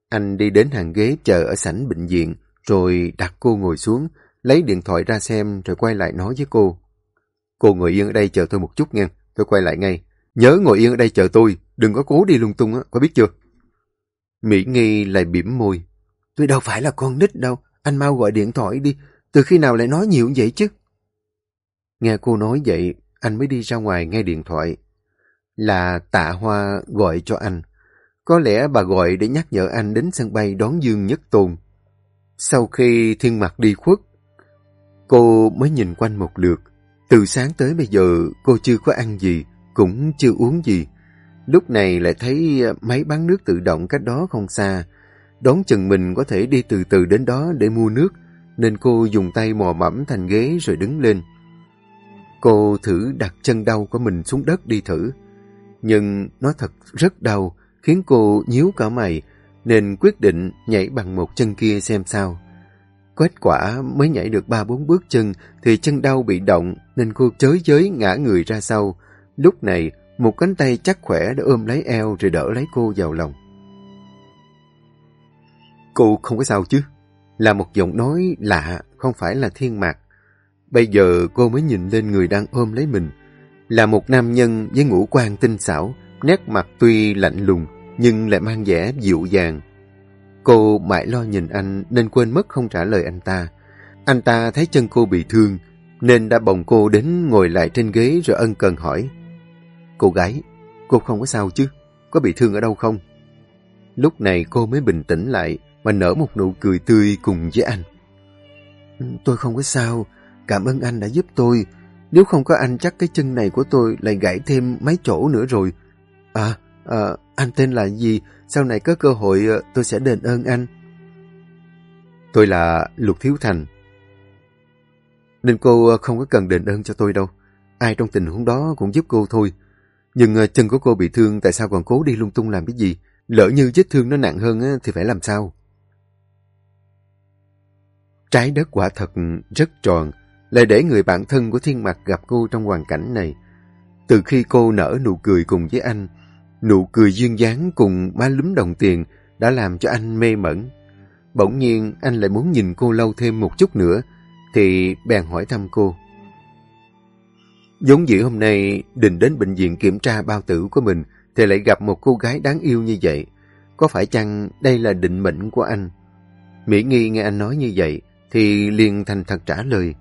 Anh đi đến hàng ghế chờ ở sảnh bệnh viện, rồi đặt cô ngồi xuống, lấy điện thoại ra xem rồi quay lại nói với cô. Cô ngồi yên ở đây chờ tôi một chút nha, tôi quay lại ngay. Nhớ ngồi yên ở đây chờ tôi, đừng có cố đi lung tung, á, có biết chưa? Mỹ Nghi lại bỉm môi. Tôi đâu phải là con nít đâu, anh mau gọi điện thoại đi, từ khi nào lại nói nhiều vậy chứ? Nghe cô nói vậy, anh mới đi ra ngoài nghe điện thoại. Là tạ hoa gọi cho anh. Có lẽ bà gọi để nhắc nhở anh đến sân bay đón Dương Nhất Tôn. Sau khi thiên mặt đi khuất, cô mới nhìn quanh một lượt. Từ sáng tới bây giờ cô chưa có ăn gì, cũng chưa uống gì. Lúc này lại thấy máy bán nước tự động cách đó không xa. Đón chừng mình có thể đi từ từ đến đó để mua nước, nên cô dùng tay mò mẫm thành ghế rồi đứng lên. Cô thử đặt chân đau của mình xuống đất đi thử. Nhưng nó thật rất đau, khiến cô nhíu cả mày, nên quyết định nhảy bằng một chân kia xem sao. Kết quả mới nhảy được ba bốn bước chân thì chân đau bị động nên cô chới giới ngã người ra sau. Lúc này, một cánh tay chắc khỏe đã ôm lấy eo rồi đỡ lấy cô vào lòng. Cô không có sao chứ? Là một giọng nói lạ, không phải là thiên mạc. Bây giờ cô mới nhìn lên người đang ôm lấy mình. Là một nam nhân với ngũ quan tinh xảo, nét mặt tuy lạnh lùng, nhưng lại mang vẻ dịu dàng. Cô mãi lo nhìn anh nên quên mất không trả lời anh ta. Anh ta thấy chân cô bị thương, nên đã bồng cô đến ngồi lại trên ghế rồi ân cần hỏi. Cô gái, cô không có sao chứ? Có bị thương ở đâu không? Lúc này cô mới bình tĩnh lại và nở một nụ cười tươi cùng với anh. Tôi không có sao, cảm ơn anh đã giúp tôi. Nếu không có anh chắc cái chân này của tôi lại gãy thêm mấy chỗ nữa rồi. À, à anh tên là gì? Sau này có cơ hội ờ, tôi sẽ đền ơn anh. Tôi là Lục Thiếu Thành. Nên cô ờ, không có cần đền ơn cho tôi đâu. Ai trong tình huống đó cũng giúp cô thôi. Nhưng ờ, chân của cô bị thương tại sao còn cố đi lung tung làm cái gì? Lỡ như vết thương nó nặng hơn thì phải làm sao? Trái đất quả thật rất tròn, lại để người bạn thân của thiên mặc gặp cô trong hoàn cảnh này. Từ khi cô nở nụ cười cùng với anh, nụ cười duyên dáng cùng má lúm đồng tiền đã làm cho anh mê mẩn. Bỗng nhiên anh lại muốn nhìn cô lâu thêm một chút nữa, thì bèn hỏi thăm cô. Giống dĩ hôm nay định đến bệnh viện kiểm tra bao tử của mình thì lại gặp một cô gái đáng yêu như vậy. Có phải chăng đây là định mệnh của anh? Mỹ Nghi nghe anh nói như vậy thì liền thành thật trả lời.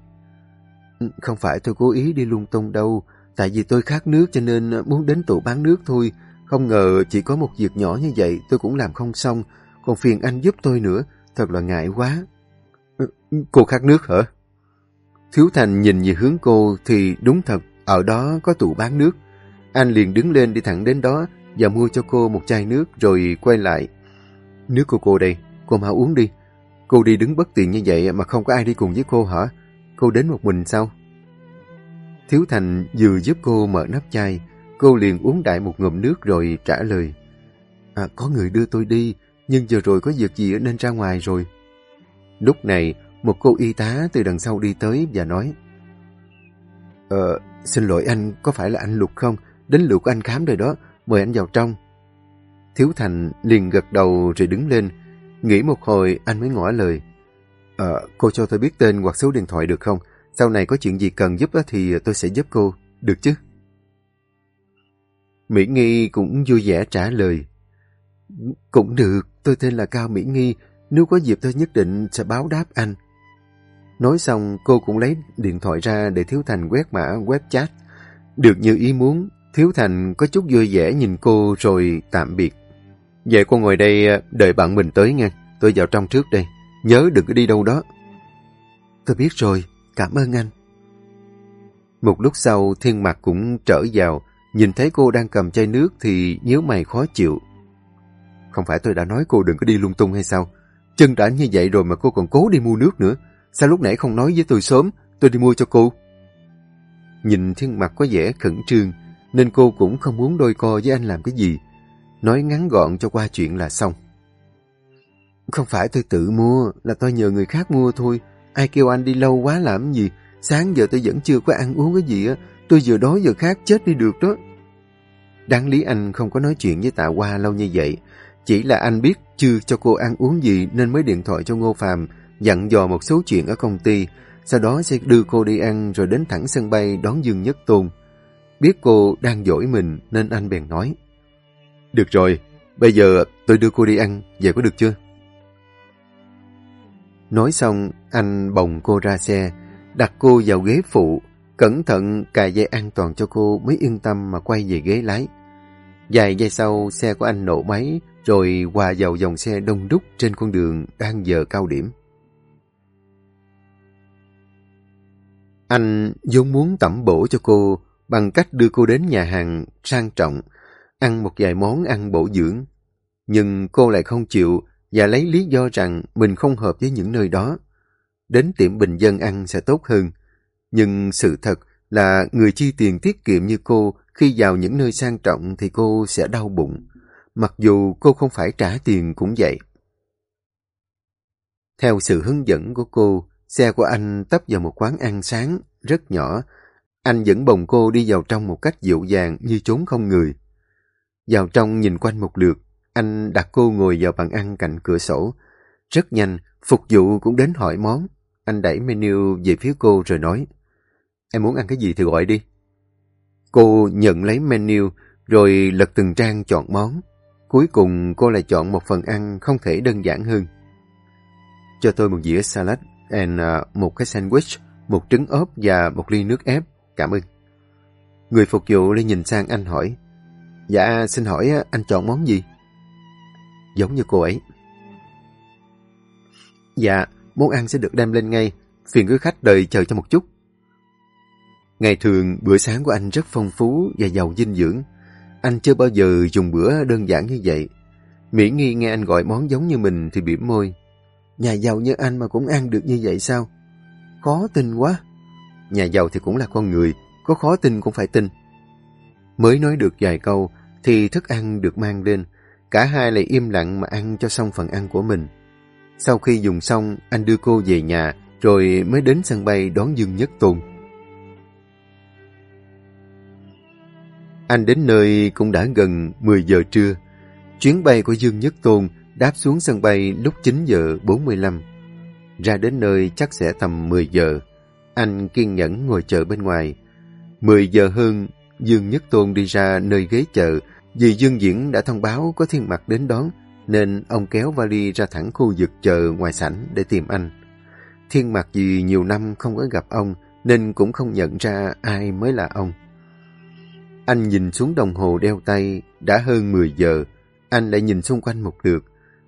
Ừ, không phải tôi cố ý đi lung tung đâu, tại vì tôi khát nước cho nên ờ, muốn đến tủ bán nước thôi. Không ngờ chỉ có một việc nhỏ như vậy tôi cũng làm không xong, còn phiền anh giúp tôi nữa, thật là ngại quá. Ừ, ừ, cô khát nước hả? Thiếu Thành nhìn về hướng cô thì đúng thật, ở đó có tủ bán nước. Anh liền đứng lên đi thẳng đến đó và mua cho cô một chai nước rồi quay lại. Nước của cô đây, cô mau uống đi. Cô đi đứng bất tiện như vậy mà không có ai đi cùng với cô hả? Cô đến một mình sao? Thiếu Thành vừa giúp cô mở nắp chai, cô liền uống đại một ngụm nước rồi trả lời. À, có người đưa tôi đi, nhưng giờ rồi có việc gì nên ra ngoài rồi. Lúc này, một cô y tá từ đằng sau đi tới và nói Ờ, xin lỗi anh, có phải là anh Lục không? Đến lượt của anh khám rồi đó, mời anh vào trong. Thiếu Thành liền gật đầu rồi đứng lên. Nghĩ một hồi anh mới ngỏ lời. À, cô cho tôi biết tên hoặc số điện thoại được không? Sau này có chuyện gì cần giúp thì tôi sẽ giúp cô, được chứ? Mỹ Nghi cũng vui vẻ trả lời. Cũng được, tôi tên là Cao Mỹ Nghi, nếu có dịp tôi nhất định sẽ báo đáp anh. Nói xong, cô cũng lấy điện thoại ra để Thiếu Thành quét mã web chat. Được như ý muốn, Thiếu Thành có chút vui vẻ nhìn cô rồi tạm biệt. Vậy cô ngồi đây đợi bạn mình tới nghe, tôi vào trong trước đây. Nhớ đừng có đi đâu đó. Tôi biết rồi, cảm ơn anh. Một lúc sau, thiên mặt cũng trở vào, nhìn thấy cô đang cầm chai nước thì nhớ mày khó chịu. Không phải tôi đã nói cô đừng có đi lung tung hay sao? Chân đã như vậy rồi mà cô còn cố đi mua nước nữa. Sao lúc nãy không nói với tôi sớm, tôi đi mua cho cô? Nhìn thiên mặt có vẻ khẩn trương, nên cô cũng không muốn đôi co với anh làm cái gì. Nói ngắn gọn cho qua chuyện là xong. Không phải tôi tự mua, là tôi nhờ người khác mua thôi. Ai kêu anh đi lâu quá làm gì? Sáng giờ tôi vẫn chưa có ăn uống cái gì á. Tôi vừa đói vừa khác chết đi được đó. Đáng lý anh không có nói chuyện với Tạ Hoa lâu như vậy. Chỉ là anh biết chưa cho cô ăn uống gì nên mới điện thoại cho Ngô phạm dặn dò một số chuyện ở công ty, sau đó sẽ đưa cô đi ăn rồi đến thẳng sân bay đón Dương Nhất Tôn. Biết cô đang dỗi mình nên anh bèn nói. Được rồi, bây giờ tôi đưa cô đi ăn, vậy có được chưa? Nói xong, anh bồng cô ra xe, đặt cô vào ghế phụ, cẩn thận cài dây an toàn cho cô mới yên tâm mà quay về ghế lái. Vài giây sau, xe của anh nổ máy, rồi hòa vào dòng xe đông đúc trên con đường đang giờ cao điểm. Anh vốn muốn tẩm bổ cho cô bằng cách đưa cô đến nhà hàng sang trọng, ăn một vài món ăn bổ dưỡng. Nhưng cô lại không chịu và lấy lý do rằng mình không hợp với những nơi đó. Đến tiệm bình dân ăn sẽ tốt hơn. Nhưng sự thật là người chi tiền tiết kiệm như cô khi vào những nơi sang trọng thì cô sẽ đau bụng. Mặc dù cô không phải trả tiền cũng vậy. Theo sự hướng dẫn của cô, Xe của anh tấp vào một quán ăn sáng, rất nhỏ. Anh dẫn bồng cô đi vào trong một cách dịu dàng như trốn không người. Vào trong nhìn quanh một lượt, anh đặt cô ngồi vào bàn ăn cạnh cửa sổ. Rất nhanh, phục vụ cũng đến hỏi món. Anh đẩy menu về phía cô rồi nói, Em muốn ăn cái gì thì gọi đi. Cô nhận lấy menu rồi lật từng trang chọn món. Cuối cùng cô lại chọn một phần ăn không thể đơn giản hơn. Cho tôi một dĩa salad and uh, một cái sandwich, một trứng ốp và một ly nước ép. Cảm ơn. Người phục vụ lên nhìn sang anh hỏi. Dạ, xin hỏi à, anh chọn món gì? Giống như cô ấy. Dạ, món ăn sẽ được đem lên ngay. Phiền quý khách đợi chờ cho một chút. Ngày thường, bữa sáng của anh rất phong phú và giàu dinh dưỡng. Anh chưa bao giờ dùng bữa đơn giản như vậy. Mỹ Nghi nghe anh gọi món giống như mình thì bỉm môi. Nhà giàu như anh mà cũng ăn được như vậy sao? Khó tin quá. Nhà giàu thì cũng là con người, có khó tin cũng phải tin. Mới nói được vài câu thì thức ăn được mang lên cả hai lại im lặng mà ăn cho xong phần ăn của mình. Sau khi dùng xong, anh đưa cô về nhà, rồi mới đến sân bay đón Dương Nhất Tôn. Anh đến nơi cũng đã gần 10 giờ trưa. Chuyến bay của Dương Nhất Tôn đáp xuống sân bay lúc 9 giờ 45. Ra đến nơi chắc sẽ tầm 10 giờ. Anh kiên nhẫn ngồi chờ bên ngoài. 10 giờ hơn, Dương Nhất Tôn đi ra nơi ghế chờ vì Dương Diễn đã thông báo có thiên mặt đến đón nên ông kéo vali ra thẳng khu vực chờ ngoài sảnh để tìm anh. Thiên mặt vì nhiều năm không có gặp ông nên cũng không nhận ra ai mới là ông. Anh nhìn xuống đồng hồ đeo tay, đã hơn 10 giờ. Anh lại nhìn xung quanh một lượt.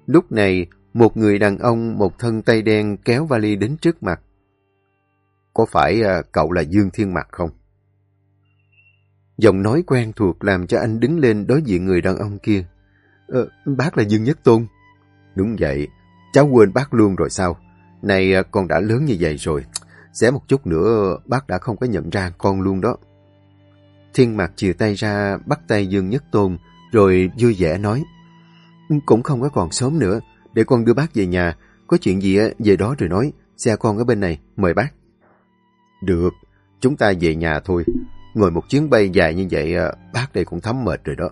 Lúc này, một người đàn ông một thân tay đen kéo vali đến trước mặt. Có phải à, cậu là Dương Thiên Mặt không? Giọng nói quen thuộc làm cho anh đứng lên đối diện người đàn ông kia. Ờ, bác là Dương Nhất Tôn. Đúng vậy, cháu quên bác luôn rồi sao? Này à, con đã lớn như vậy rồi. Xé một chút nữa bác đã không có nhận ra con luôn đó. Thiên Mạc chìa tay ra bắt tay Dương Nhất Tôn rồi vui vẻ nói Cũng không có còn sớm nữa, để con đưa bác về nhà. Có chuyện gì về đó rồi nói, xe con ở bên này, mời bác. Được, chúng ta về nhà thôi. Ngồi một chuyến bay dài như vậy, ờ, bác đây cũng thấm mệt rồi đó.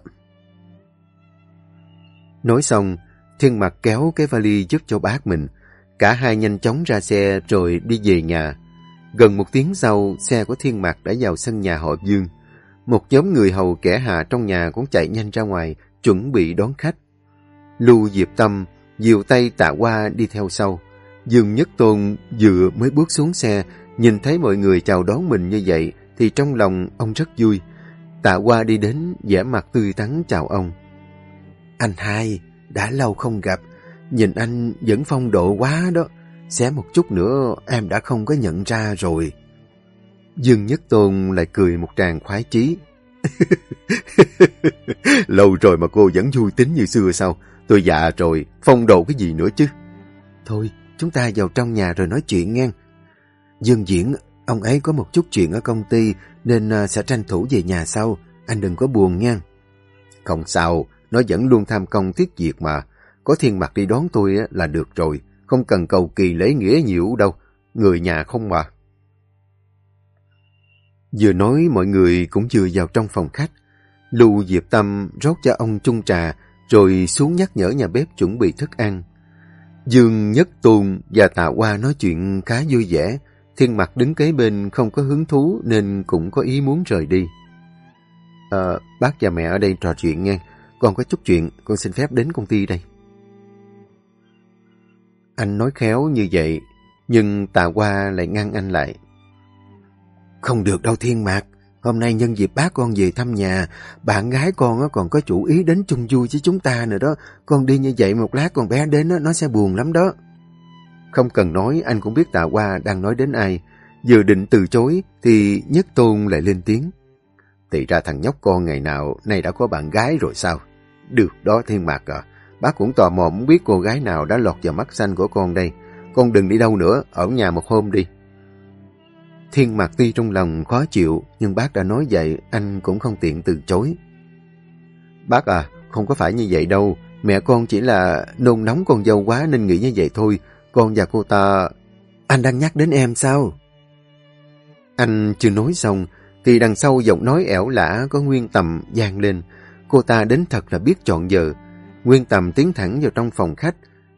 Nói xong, Thiên Mặt kéo cái vali giúp cho bác mình. Cả hai nhanh chóng ra xe rồi đi về nhà. Gần một tiếng sau, xe của Thiên Mặc đã vào sân nhà họ Dương. Một nhóm người hầu kẻ hạ trong nhà cũng chạy nhanh ra ngoài, chuẩn bị đón khách. Lưu Diệp Tâm, diều tay tạ qua đi theo sau. Dương Nhất Tôn vừa mới bước xuống xe, nhìn thấy mọi người chào đón mình như vậy, thì trong lòng ông rất vui. Tạ qua đi đến, vẻ mặt tươi tắn chào ông. Anh hai, đã lâu không gặp, nhìn anh vẫn phong độ quá đó. Xé một chút nữa em đã không có nhận ra rồi. Dương Nhất Tôn lại cười một tràng khoái chí. Lâu rồi mà cô vẫn vui tính như xưa sao? Tôi già rồi, phong độ cái gì nữa chứ? Thôi, chúng ta vào trong nhà rồi nói chuyện nghe. Dương Diễn, ông ấy có một chút chuyện ở công ty nên ờ, sẽ tranh thủ về nhà sau. Anh đừng có buồn nha. Không sao, nó vẫn luôn tham công thiết việc mà. Có thiên mặt đi đón tôi là được rồi. Không cần cầu kỳ lễ nghĩa nhiều đâu. Người nhà không mà. Vừa nói mọi người cũng vừa vào trong phòng khách. Lưu Diệp Tâm rót cho ông chung trà rồi xuống nhắc nhở nhà bếp chuẩn bị thức ăn. Dương Nhất Tôn và Tạ Hoa nói chuyện khá vui vẻ. Thiên Mặt đứng kế bên không có hứng thú nên cũng có ý muốn rời đi. À, bác và mẹ ở đây trò chuyện nghe. Còn có chút chuyện, con xin phép đến công ty đây. Anh nói khéo như vậy, nhưng Tạ Hoa lại ngăn anh lại. Không được đâu Thiên Mạc. Hôm nay nhân dịp bác con về thăm nhà, bạn gái con còn có chủ ý đến chung vui với chúng ta nữa đó. Con đi như vậy một lát con bé đến nó sẽ buồn lắm đó. Không cần nói, anh cũng biết Tạ Hoa đang nói đến ai. Vừa định từ chối, thì Nhất Tôn lại lên tiếng. Thì ra thằng nhóc con ngày nào, nay đã có bạn gái rồi sao? Được đó Thiên Mạc à. Bác cũng tò mò muốn biết cô gái nào đã lọt vào mắt xanh của con đây. Con đừng đi đâu nữa, ở nhà một hôm đi. Thiên Mạc tuy trong lòng khó chịu, nhưng bác đã nói vậy, anh cũng không tiện từ chối. Bác à, không có phải như vậy đâu. Mẹ con chỉ là nôn nóng con dâu quá nên nghĩ như vậy thôi. Con và cô ta... Anh đang nhắc đến em sao? Anh chưa nói xong, thì đằng sau giọng nói ẻo lả có nguyên tầm gian lên. Cô ta đến thật là biết chọn giờ. Nguyên tầm tiến thẳng vào trong phòng khách.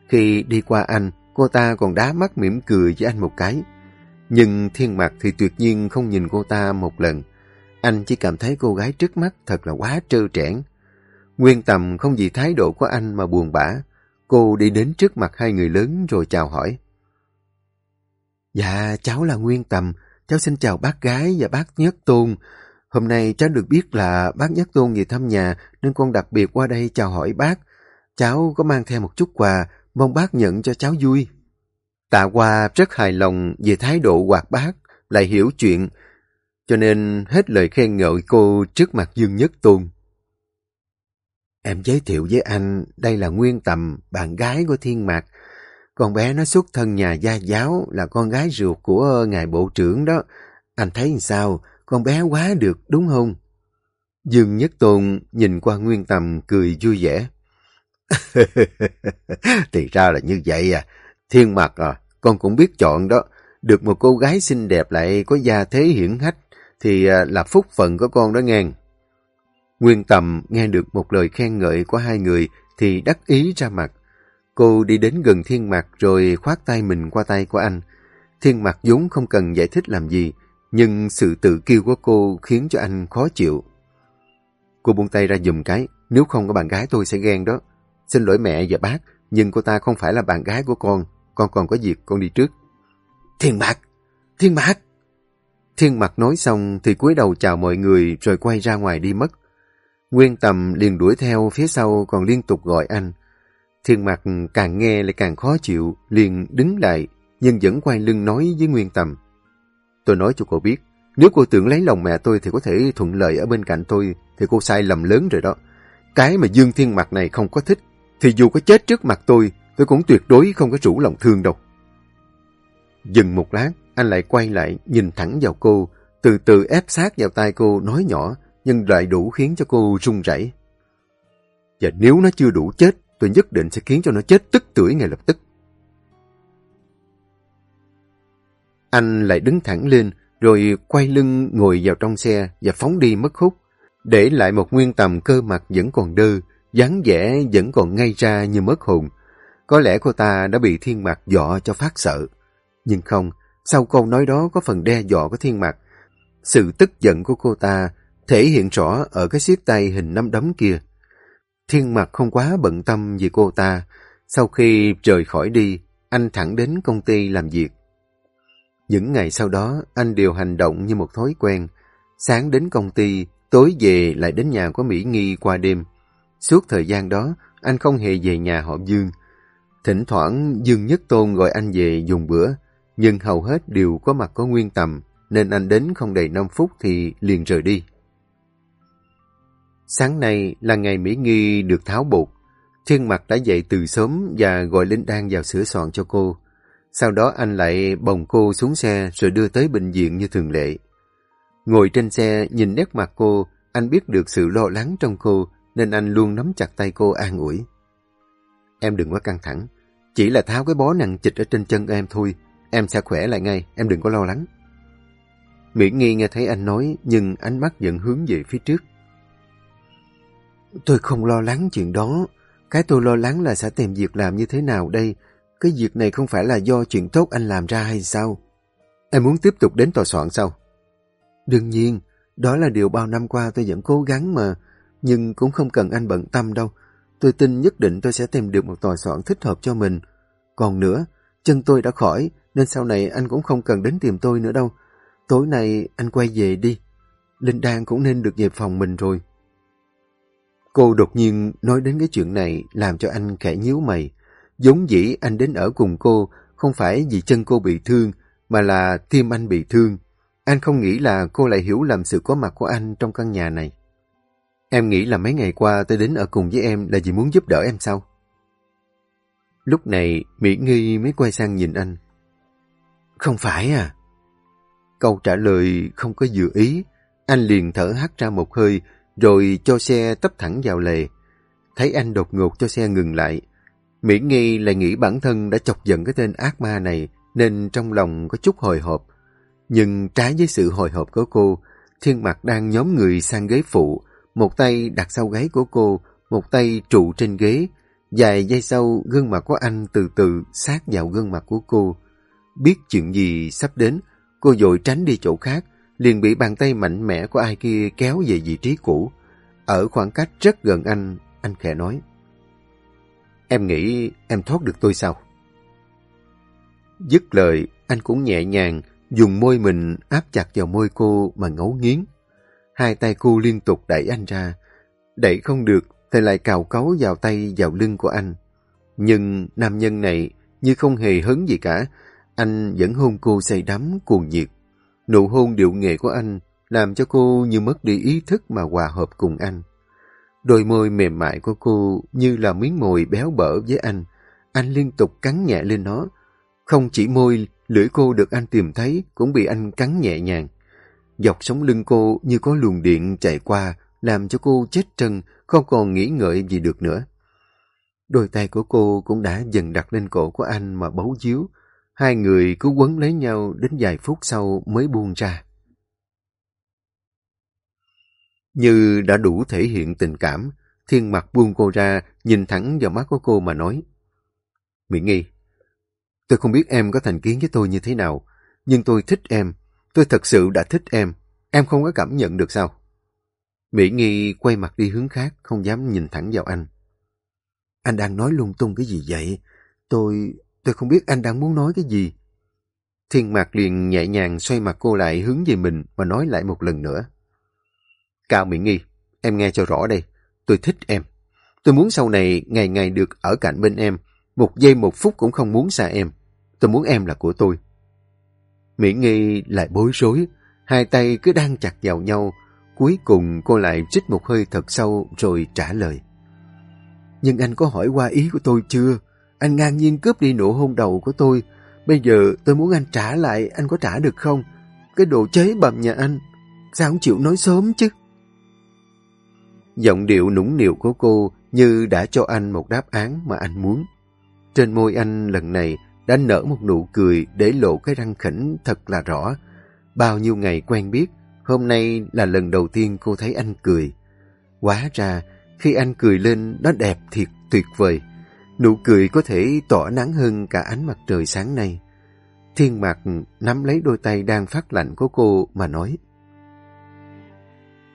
Khi đi qua anh, cô ta còn đá mắt mỉm cười với anh một cái. Nhưng thiên mặt thì tuyệt nhiên không nhìn cô ta một lần. Anh chỉ cảm thấy cô gái trước mắt thật là quá trơ trẽn. Nguyên tầm không vì thái độ của anh mà buồn bã. Cô đi đến trước mặt hai người lớn rồi chào hỏi. Dạ, cháu là Nguyên Tầm. Cháu xin chào bác gái và bác Nhất Tôn. Hôm nay cháu được biết là bác Nhất Tôn về thăm nhà nên con đặc biệt qua đây chào hỏi bác. Cháu có mang theo một chút quà, mong bác nhận cho cháu vui. Tạ Hoa rất hài lòng về thái độ hoạt bác, lại hiểu chuyện, cho nên hết lời khen ngợi cô trước mặt Dương Nhất Tôn. Em giới thiệu với anh, đây là Nguyên Tầm, bạn gái của Thiên Mạc. Con bé nó xuất thân nhà gia giáo, là con gái ruột của ngài bộ trưởng đó. Anh thấy sao, con bé quá được đúng không? Dương Nhất Tôn nhìn qua Nguyên Tầm cười vui vẻ. Thì ra là như vậy à. Thiên Mạc à, con cũng biết chọn đó. Được một cô gái xinh đẹp lại có gia thế hiển hách thì à, là phúc phận của con đó ngang. Nguyên Tầm nghe được một lời khen ngợi của hai người thì đắc ý ra mặt. Cô đi đến gần thiên Mạc rồi khoát tay mình qua tay của anh. Thiên Mạc vốn không cần giải thích làm gì, nhưng sự tự kiêu của cô khiến cho anh khó chịu. Cô buông tay ra dùm cái, nếu không có bạn gái tôi sẽ ghen đó. Xin lỗi mẹ và bác, nhưng cô ta không phải là bạn gái của con, con còn có việc con đi trước. Thiên Mạc! Thiên Mạc! Thiên Mạc nói xong thì cúi đầu chào mọi người rồi quay ra ngoài đi mất. Nguyên Tầm liền đuổi theo phía sau còn liên tục gọi anh. Thiên mặt càng nghe lại càng khó chịu, liền đứng lại, nhưng vẫn quay lưng nói với Nguyên Tầm. Tôi nói cho cô biết, nếu cô tưởng lấy lòng mẹ tôi thì có thể thuận lợi ở bên cạnh tôi, thì cô sai lầm lớn rồi đó. Cái mà Dương Thiên Mặt này không có thích, thì dù có chết trước mặt tôi, tôi cũng tuyệt đối không có rủ lòng thương đâu. Dừng một lát, anh lại quay lại, nhìn thẳng vào cô, từ từ ép sát vào tay cô, nói nhỏ, nhưng lại đủ khiến cho cô run rẩy. Và nếu nó chưa đủ chết, tôi nhất định sẽ khiến cho nó chết tức tuổi ngay lập tức. Anh lại đứng thẳng lên, rồi quay lưng ngồi vào trong xe và phóng đi mất hút, để lại một nguyên tầm cơ mặt vẫn còn đơ, dáng vẻ vẫn còn ngay ra như mất hồn. Có lẽ cô ta đã bị thiên mặt dọ cho phát sợ. Nhưng không, sau câu nói đó có phần đe dọa của thiên mặt. Sự tức giận của cô ta thể hiện rõ ở cái siết tay hình năm đấm kia. Thiên mặt không quá bận tâm vì cô ta. Sau khi rời khỏi đi, anh thẳng đến công ty làm việc. Những ngày sau đó, anh đều hành động như một thói quen. Sáng đến công ty, tối về lại đến nhà của Mỹ Nghi qua đêm. Suốt thời gian đó, anh không hề về nhà họ Dương. Thỉnh thoảng Dương Nhất Tôn gọi anh về dùng bữa, nhưng hầu hết đều có mặt có nguyên tầm, nên anh đến không đầy 5 phút thì liền rời đi. Sáng nay là ngày Mỹ Nghi được tháo bột. Thiên mặt đã dậy từ sớm và gọi Linh Đan vào sửa soạn cho cô. Sau đó anh lại bồng cô xuống xe rồi đưa tới bệnh viện như thường lệ. Ngồi trên xe nhìn nét mặt cô, anh biết được sự lo lắng trong cô nên anh luôn nắm chặt tay cô an ủi. Em đừng quá căng thẳng, chỉ là tháo cái bó nặng chịch ở trên chân em thôi, em sẽ khỏe lại ngay, em đừng có lo lắng. Mỹ Nghi nghe thấy anh nói nhưng ánh mắt vẫn hướng về phía trước. Tôi không lo lắng chuyện đó. Cái tôi lo lắng là sẽ tìm việc làm như thế nào đây. Cái việc này không phải là do chuyện tốt anh làm ra hay sao? Em muốn tiếp tục đến tòa soạn sao? Đương nhiên, đó là điều bao năm qua tôi vẫn cố gắng mà. Nhưng cũng không cần anh bận tâm đâu. Tôi tin nhất định tôi sẽ tìm được một tòa soạn thích hợp cho mình. Còn nữa, chân tôi đã khỏi, nên sau này anh cũng không cần đến tìm tôi nữa đâu. Tối nay anh quay về đi. Linh Đan cũng nên được về phòng mình rồi. Cô đột nhiên nói đến cái chuyện này làm cho anh khẽ nhíu mày. Giống dĩ anh đến ở cùng cô, không phải vì chân cô bị thương, mà là tim anh bị thương. Anh không nghĩ là cô lại hiểu lầm sự có mặt của anh trong căn nhà này. Em nghĩ là mấy ngày qua tôi đến ở cùng với em là vì muốn giúp đỡ em sao? Lúc này Mỹ Nghi mới quay sang nhìn anh. Không phải à? Câu trả lời không có dự ý. Anh liền thở hắt ra một hơi rồi cho xe tấp thẳng vào lề. Thấy anh đột ngột cho xe ngừng lại. Mỹ Nghi lại nghĩ bản thân đã chọc giận cái tên ác ma này nên trong lòng có chút hồi hộp. Nhưng trái với sự hồi hộp của cô, thiên mặt đang nhóm người sang ghế phụ, một tay đặt sau gáy của cô, một tay trụ trên ghế. Vài giây sau, gương mặt của anh từ từ sát vào gương mặt của cô. Biết chuyện gì sắp đến, cô dội tránh đi chỗ khác, liền bị bàn tay mạnh mẽ của ai kia kéo về vị trí cũ. Ở khoảng cách rất gần anh, anh khẽ nói. Em nghĩ em thoát được tôi sao? Dứt lời, anh cũng nhẹ nhàng, dùng môi mình áp chặt vào môi cô mà ngấu nghiến. Hai tay cô liên tục đẩy anh ra. Đẩy không được, thì lại cào cấu vào tay vào lưng của anh. Nhưng nam nhân này như không hề hứng gì cả, anh vẫn hôn cô say đắm cuồng nhiệt. Nụ hôn điệu nghệ của anh làm cho cô như mất đi ý thức mà hòa hợp cùng anh. Đôi môi mềm mại của cô như là miếng mồi béo bở với anh. Anh liên tục cắn nhẹ lên nó. Không chỉ môi, lưỡi cô được anh tìm thấy cũng bị anh cắn nhẹ nhàng. Dọc sống lưng cô như có luồng điện chạy qua, làm cho cô chết chân, không còn nghĩ ngợi gì được nữa. Đôi tay của cô cũng đã dần đặt lên cổ của anh mà bấu díu. Hai người cứ quấn lấy nhau đến vài phút sau mới buông ra. Như đã đủ thể hiện tình cảm, thiên mặt buông cô ra, nhìn thẳng vào mắt của cô mà nói. Mỹ Nghi, tôi không biết em có thành kiến với tôi như thế nào, nhưng tôi thích em, tôi thật sự đã thích em, em không có cảm nhận được sao? Mỹ Nghi quay mặt đi hướng khác, không dám nhìn thẳng vào anh. Anh đang nói lung tung cái gì vậy? Tôi tôi không biết anh đang muốn nói cái gì. Thiên Mạc liền nhẹ nhàng xoay mặt cô lại hướng về mình và nói lại một lần nữa. Cao Mỹ Nghi, em nghe cho rõ đây. Tôi thích em. Tôi muốn sau này ngày ngày được ở cạnh bên em. Một giây một phút cũng không muốn xa em. Tôi muốn em là của tôi. Mỹ Nghi lại bối rối. Hai tay cứ đang chặt vào nhau. Cuối cùng cô lại trích một hơi thật sâu rồi trả lời. Nhưng anh có hỏi qua ý của tôi chưa? Anh ngang nhiên cướp đi nụ hôn đầu của tôi. Bây giờ tôi muốn anh trả lại, anh có trả được không? Cái đồ chế bầm nhà anh. Sao không chịu nói sớm chứ? Giọng điệu nũng nịu của cô như đã cho anh một đáp án mà anh muốn. Trên môi anh lần này đã nở một nụ cười để lộ cái răng khỉnh thật là rõ. Bao nhiêu ngày quen biết, hôm nay là lần đầu tiên cô thấy anh cười. Quá ra, khi anh cười lên, nó đẹp thiệt tuyệt vời. Nụ cười có thể tỏa nắng hơn cả ánh mặt trời sáng nay. Thiên Mạc nắm lấy đôi tay đang phát lạnh của cô mà nói.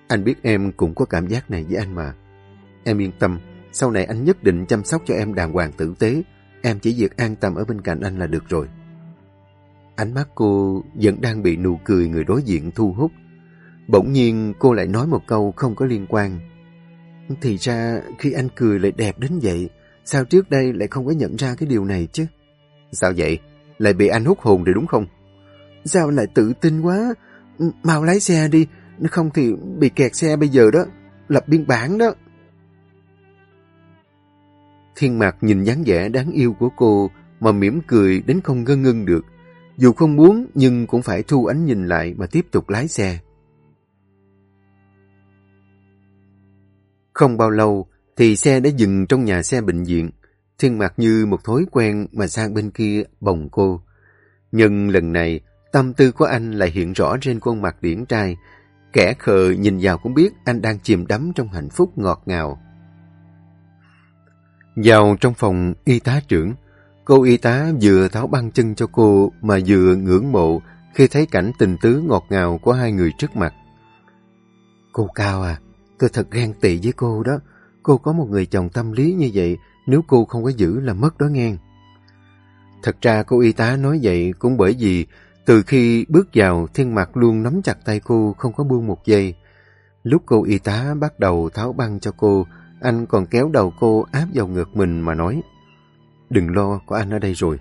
Anh biết em cũng có cảm giác này với anh mà. Em yên tâm, sau này anh nhất định chăm sóc cho em đàng hoàng tử tế. Em chỉ việc an tâm ở bên cạnh anh là được rồi. Ánh mắt cô vẫn đang bị nụ cười người đối diện thu hút. Bỗng nhiên cô lại nói một câu không có liên quan. Thì ra khi anh cười lại đẹp đến vậy, sao trước đây lại không có nhận ra cái điều này chứ? Sao vậy? Lại bị anh hút hồn rồi đúng không? Sao lại tự tin quá? Mau lái xe đi, nếu không thì bị kẹt xe bây giờ đó, lập biên bản đó. Thiên Mạc nhìn dáng vẻ đáng yêu của cô mà mỉm cười đến không ngân ngưng được. Dù không muốn nhưng cũng phải thu ánh nhìn lại mà tiếp tục lái xe. Không bao lâu thì xe đã dừng trong nhà xe bệnh viện. Thiên Mạc như một thói quen mà sang bên kia bồng cô. Nhưng lần này tâm tư của anh lại hiện rõ trên khuôn mặt điển trai Kẻ khờ nhìn vào cũng biết anh đang chìm đắm trong hạnh phúc ngọt ngào. Vào trong phòng y tá trưởng, cô y tá vừa tháo băng chân cho cô mà vừa ngưỡng mộ khi thấy cảnh tình tứ ngọt ngào của hai người trước mặt. Cô Cao à, tôi thật ghen tị với cô đó. Cô có một người chồng tâm lý như vậy, nếu cô không có giữ là mất đó nghe. Thật ra cô y tá nói vậy cũng bởi vì từ khi bước vào, thiên mặt luôn nắm chặt tay cô, không có buông một giây. Lúc cô y tá bắt đầu tháo băng cho cô, anh còn kéo đầu cô áp vào ngực mình mà nói Đừng lo, có anh ở đây rồi.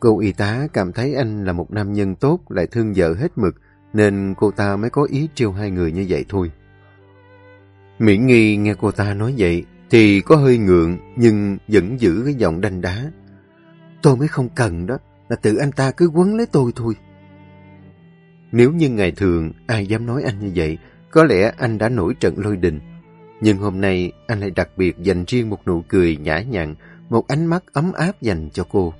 Cô y tá cảm thấy anh là một nam nhân tốt, lại thương vợ hết mực, nên cô ta mới có ý trêu hai người như vậy thôi. Mỹ Nghi nghe cô ta nói vậy, thì có hơi ngượng, nhưng vẫn giữ cái giọng đanh đá. Tôi mới không cần đó, là tự anh ta cứ quấn lấy tôi thôi. Nếu như ngày thường ai dám nói anh như vậy, có lẽ anh đã nổi trận lôi đình. Nhưng hôm nay anh lại đặc biệt dành riêng một nụ cười nhã nhặn, một ánh mắt ấm áp dành cho cô.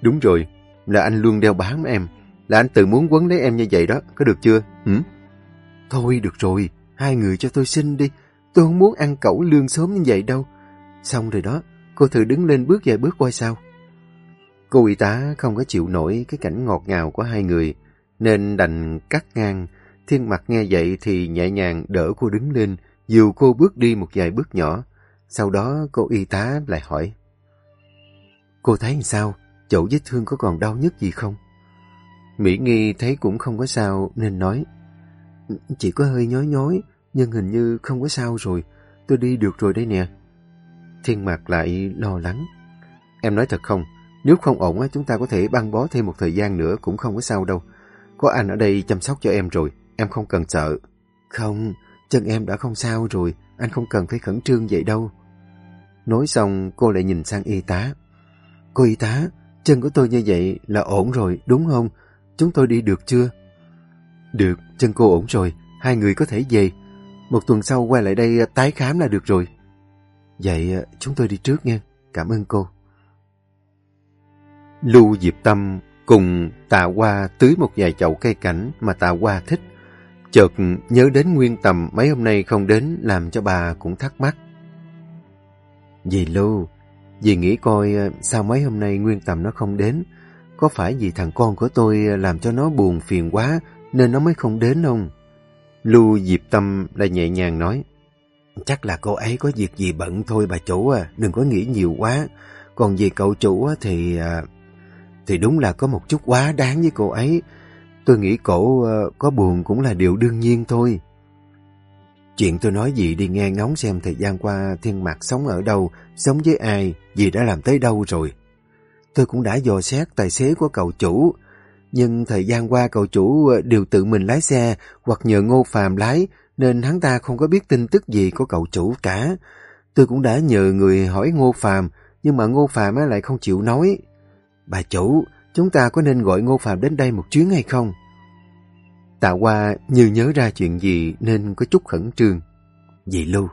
Đúng rồi, là anh luôn đeo bám em, là anh tự muốn quấn lấy em như vậy đó, có được chưa? Hử? Thôi được rồi, hai người cho tôi xin đi, tôi không muốn ăn cẩu lương sớm như vậy đâu. Xong rồi đó, cô thử đứng lên bước vài bước coi sao. Cô y tá không có chịu nổi cái cảnh ngọt ngào của hai người, nên đành cắt ngang. Thiên mặt nghe vậy thì nhẹ nhàng đỡ cô đứng lên, dù cô bước đi một vài bước nhỏ. Sau đó cô y tá lại hỏi. Cô thấy sao? Chỗ vết thương có còn đau nhất gì không? Mỹ Nghi thấy cũng không có sao nên nói. Chỉ có hơi nhói nhói, nhưng hình như không có sao rồi. Tôi đi được rồi đây nè. Thiên Mạc lại lo lắng. Em nói thật không? Nếu không ổn, chúng ta có thể băng bó thêm một thời gian nữa cũng không có sao đâu. Có anh ở đây chăm sóc cho em rồi, em không cần sợ. Không, chân em đã không sao rồi, anh không cần phải khẩn trương vậy đâu. Nói xong, cô lại nhìn sang y tá. Cô y tá, chân của tôi như vậy là ổn rồi, đúng không? Chúng tôi đi được chưa? Được, chân cô ổn rồi, hai người có thể về. Một tuần sau quay lại đây ờ, tái khám là được rồi. Vậy ờ, chúng tôi đi trước nha. Cảm ơn cô. Lưu Diệp Tâm cùng Tạ Hoa tưới một vài chậu cây cảnh mà Tạ Hoa thích. Chợt nhớ đến Nguyên Tầm mấy hôm nay không đến làm cho bà cũng thắc mắc. Dì Lưu, dì nghĩ coi ờ, sao mấy hôm nay Nguyên Tầm nó không đến. Có phải vì thằng con của tôi làm cho nó buồn phiền quá nên nó mới không đến ông Lưu Diệp Tâm lại nhẹ nhàng nói. Chắc là cô ấy có việc gì bận thôi bà chủ à, đừng có nghĩ nhiều quá. Còn về cậu chủ thì... À, thì đúng là có một chút quá đáng với cô ấy. Tôi nghĩ cổ à, có buồn cũng là điều đương nhiên thôi. Chuyện tôi nói gì đi nghe ngóng xem thời gian qua thiên mạc sống ở đâu, sống với ai, gì đã làm tới đâu rồi. Tôi cũng đã dò xét tài xế của cậu chủ, nhưng thời gian qua cậu chủ ờ, đều tự mình lái xe hoặc nhờ ngô phàm lái nên hắn ta không có biết tin tức gì của cậu chủ cả. Tôi cũng đã nhờ người hỏi Ngô Phàm, nhưng mà Ngô Phạm lại không chịu nói. Bà chủ, chúng ta có nên gọi Ngô Phàm đến đây một chuyến hay không? Tạ Hoa như nhớ ra chuyện gì nên có chút khẩn trương. Dì Lưu,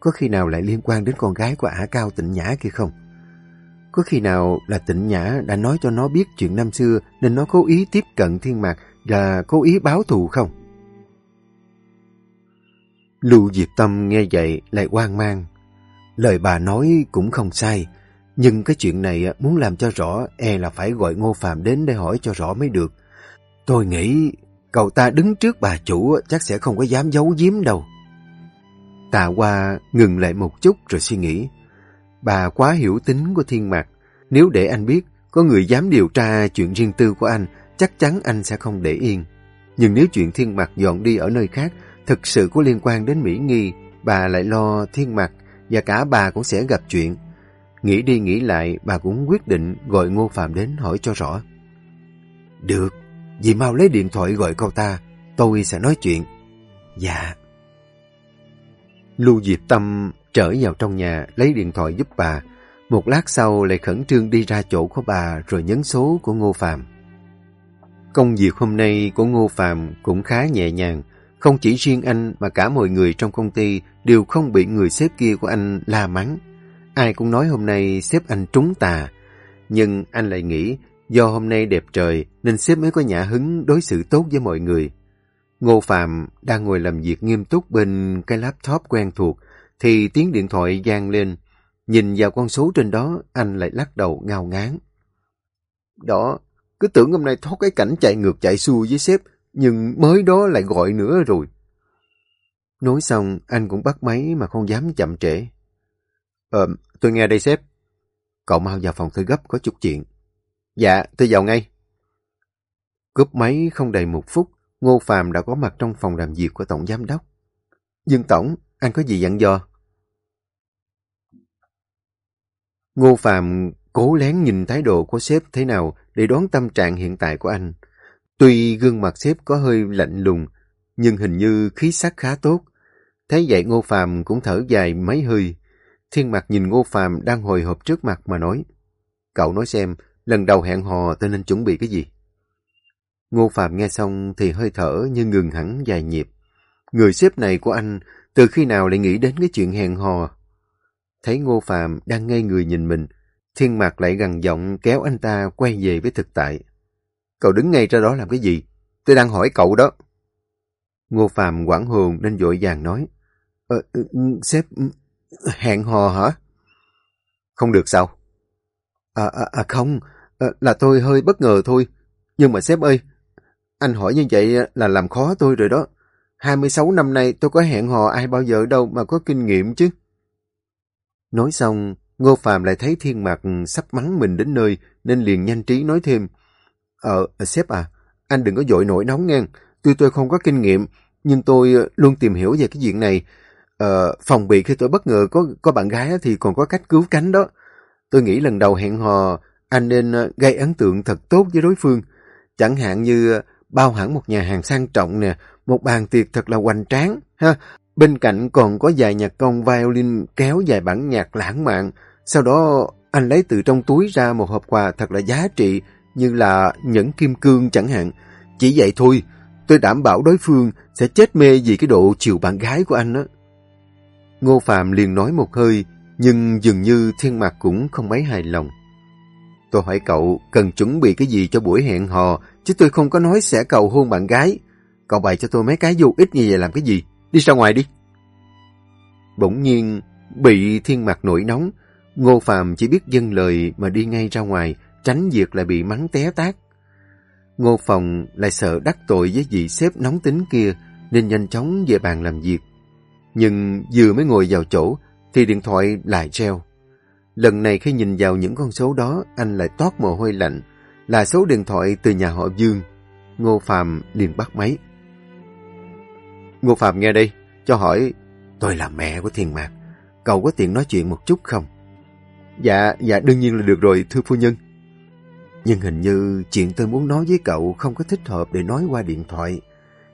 có khi nào lại liên quan đến con gái của ả cao tịnh nhã kia không? Có khi nào là tịnh nhã đã nói cho nó biết chuyện năm xưa nên nó cố ý tiếp cận thiên mạc và cố ý báo thù không? Lưu Diệp Tâm nghe vậy lại hoang mang. Lời bà nói cũng không sai, nhưng cái chuyện này muốn làm cho rõ e là phải gọi Ngô Phạm đến để hỏi cho rõ mới được. Tôi nghĩ cậu ta đứng trước bà chủ chắc sẽ không có dám giấu giếm đâu. Tạ qua ngừng lại một chút rồi suy nghĩ. Bà quá hiểu tính của thiên mạc. Nếu để anh biết có người dám điều tra chuyện riêng tư của anh, chắc chắn anh sẽ không để yên. Nhưng nếu chuyện thiên mạc dọn đi ở nơi khác, thực sự có liên quan đến Mỹ Nghi, bà lại lo thiên mặt và cả bà cũng sẽ gặp chuyện. Nghĩ đi nghĩ lại, bà cũng quyết định gọi Ngô Phạm đến hỏi cho rõ. Được, dì mau lấy điện thoại gọi cậu ta, tôi sẽ nói chuyện. Dạ. Lưu Diệp Tâm trở vào trong nhà, lấy điện thoại giúp bà. Một lát sau lại khẩn trương đi ra chỗ của bà rồi nhấn số của Ngô Phạm. Công việc hôm nay của Ngô Phạm cũng khá nhẹ nhàng. Không chỉ riêng anh mà cả mọi người trong công ty đều không bị người sếp kia của anh la mắng. Ai cũng nói hôm nay sếp anh trúng tà. Nhưng anh lại nghĩ, do hôm nay đẹp trời nên sếp mới có nhã hứng đối xử tốt với mọi người. Ngô Phạm đang ngồi làm việc nghiêm túc bên cái laptop quen thuộc thì tiếng điện thoại gian lên. Nhìn vào con số trên đó anh lại lắc đầu ngao ngán. Đó, cứ tưởng hôm nay thoát cái cảnh chạy ngược chạy xuôi với sếp nhưng mới đó lại gọi nữa rồi. Nói xong, anh cũng bắt máy mà không dám chậm trễ. Ờ, tôi nghe đây sếp. Cậu mau vào phòng tôi gấp có chút chuyện. Dạ, tôi vào ngay. Cúp máy không đầy một phút, Ngô Phạm đã có mặt trong phòng làm việc của Tổng Giám Đốc. Dương Tổng, anh có gì dặn dò? Ngô Phạm cố lén nhìn thái độ của sếp thế nào để đoán tâm trạng hiện tại của anh. Tuy gương mặt sếp có hơi lạnh lùng, nhưng hình như khí sắc khá tốt. Thấy vậy Ngô Phạm cũng thở dài mấy hơi. Thiên mặt nhìn Ngô Phạm đang hồi hộp trước mặt mà nói. Cậu nói xem, lần đầu hẹn hò tôi nên chuẩn bị cái gì? Ngô Phạm nghe xong thì hơi thở như ngừng hẳn dài nhịp. Người sếp này của anh từ khi nào lại nghĩ đến cái chuyện hẹn hò? Thấy Ngô Phạm đang ngây người nhìn mình, Thiên Mạc lại gằn giọng kéo anh ta quay về với thực tại. Cậu đứng ngay ra đó làm cái gì? Tôi đang hỏi cậu đó. Ngô Phạm quảng hồn nên vội vàng nói. Ờ, ừ, ừ, sếp, ừ, hẹn hò hả? Không được sao? À, à, à không, à, là tôi hơi bất ngờ thôi. Nhưng mà sếp ơi, anh hỏi như vậy là làm khó tôi rồi đó. 26 năm nay tôi có hẹn hò ai bao giờ đâu mà có kinh nghiệm chứ. Nói xong, Ngô Phạm lại thấy thiên mạc sắp mắng mình đến nơi nên liền nhanh trí nói thêm. Ờ, sếp à, anh đừng có dội nổi nóng ngang Tuy tôi không có kinh nghiệm, nhưng tôi luôn tìm hiểu về cái chuyện này. Ờ, phòng bị khi tôi bất ngờ có có bạn gái thì còn có cách cứu cánh đó. Tôi nghĩ lần đầu hẹn hò, anh nên gây ấn tượng thật tốt với đối phương. Chẳng hạn như bao hẳn một nhà hàng sang trọng nè, một bàn tiệc thật là hoành tráng. ha. Bên cạnh còn có vài nhạc công violin kéo vài bản nhạc lãng mạn. Sau đó anh lấy từ trong túi ra một hộp quà thật là giá trị như là những kim cương chẳng hạn. Chỉ vậy thôi, tôi đảm bảo đối phương sẽ chết mê vì cái độ chiều bạn gái của anh đó. Ngô Phạm liền nói một hơi, Nhưng dường như thiên mặt cũng không mấy hài lòng. Tôi hỏi cậu cần chuẩn bị cái gì cho buổi hẹn hò, chứ tôi không có nói sẽ cầu hôn bạn gái. Cậu bày cho tôi mấy cái vô ích như vậy làm cái gì? Đi ra ngoài đi. Bỗng nhiên, bị thiên mặt nổi nóng, Ngô Phạm chỉ biết dâng lời mà đi ngay ra ngoài, tránh việc lại bị mắng té tát. Ngô Phòng lại sợ đắc tội với vị sếp nóng tính kia, nên nhanh chóng về bàn làm việc. Nhưng vừa mới ngồi vào chỗ, thì điện thoại lại treo. Lần này khi nhìn vào những con số đó, anh lại toát mồ hôi lạnh, là số điện thoại từ nhà họ Dương. Ngô Phạm liền bắt máy. Ngô Phạm nghe đây, cho hỏi, tôi là mẹ của Thiên Mạc, cậu có tiện nói chuyện một chút không? Dạ, dạ đương nhiên là được rồi, thưa phu nhân. Nhưng hình như chuyện tôi muốn nói với cậu không có thích hợp để nói qua điện thoại.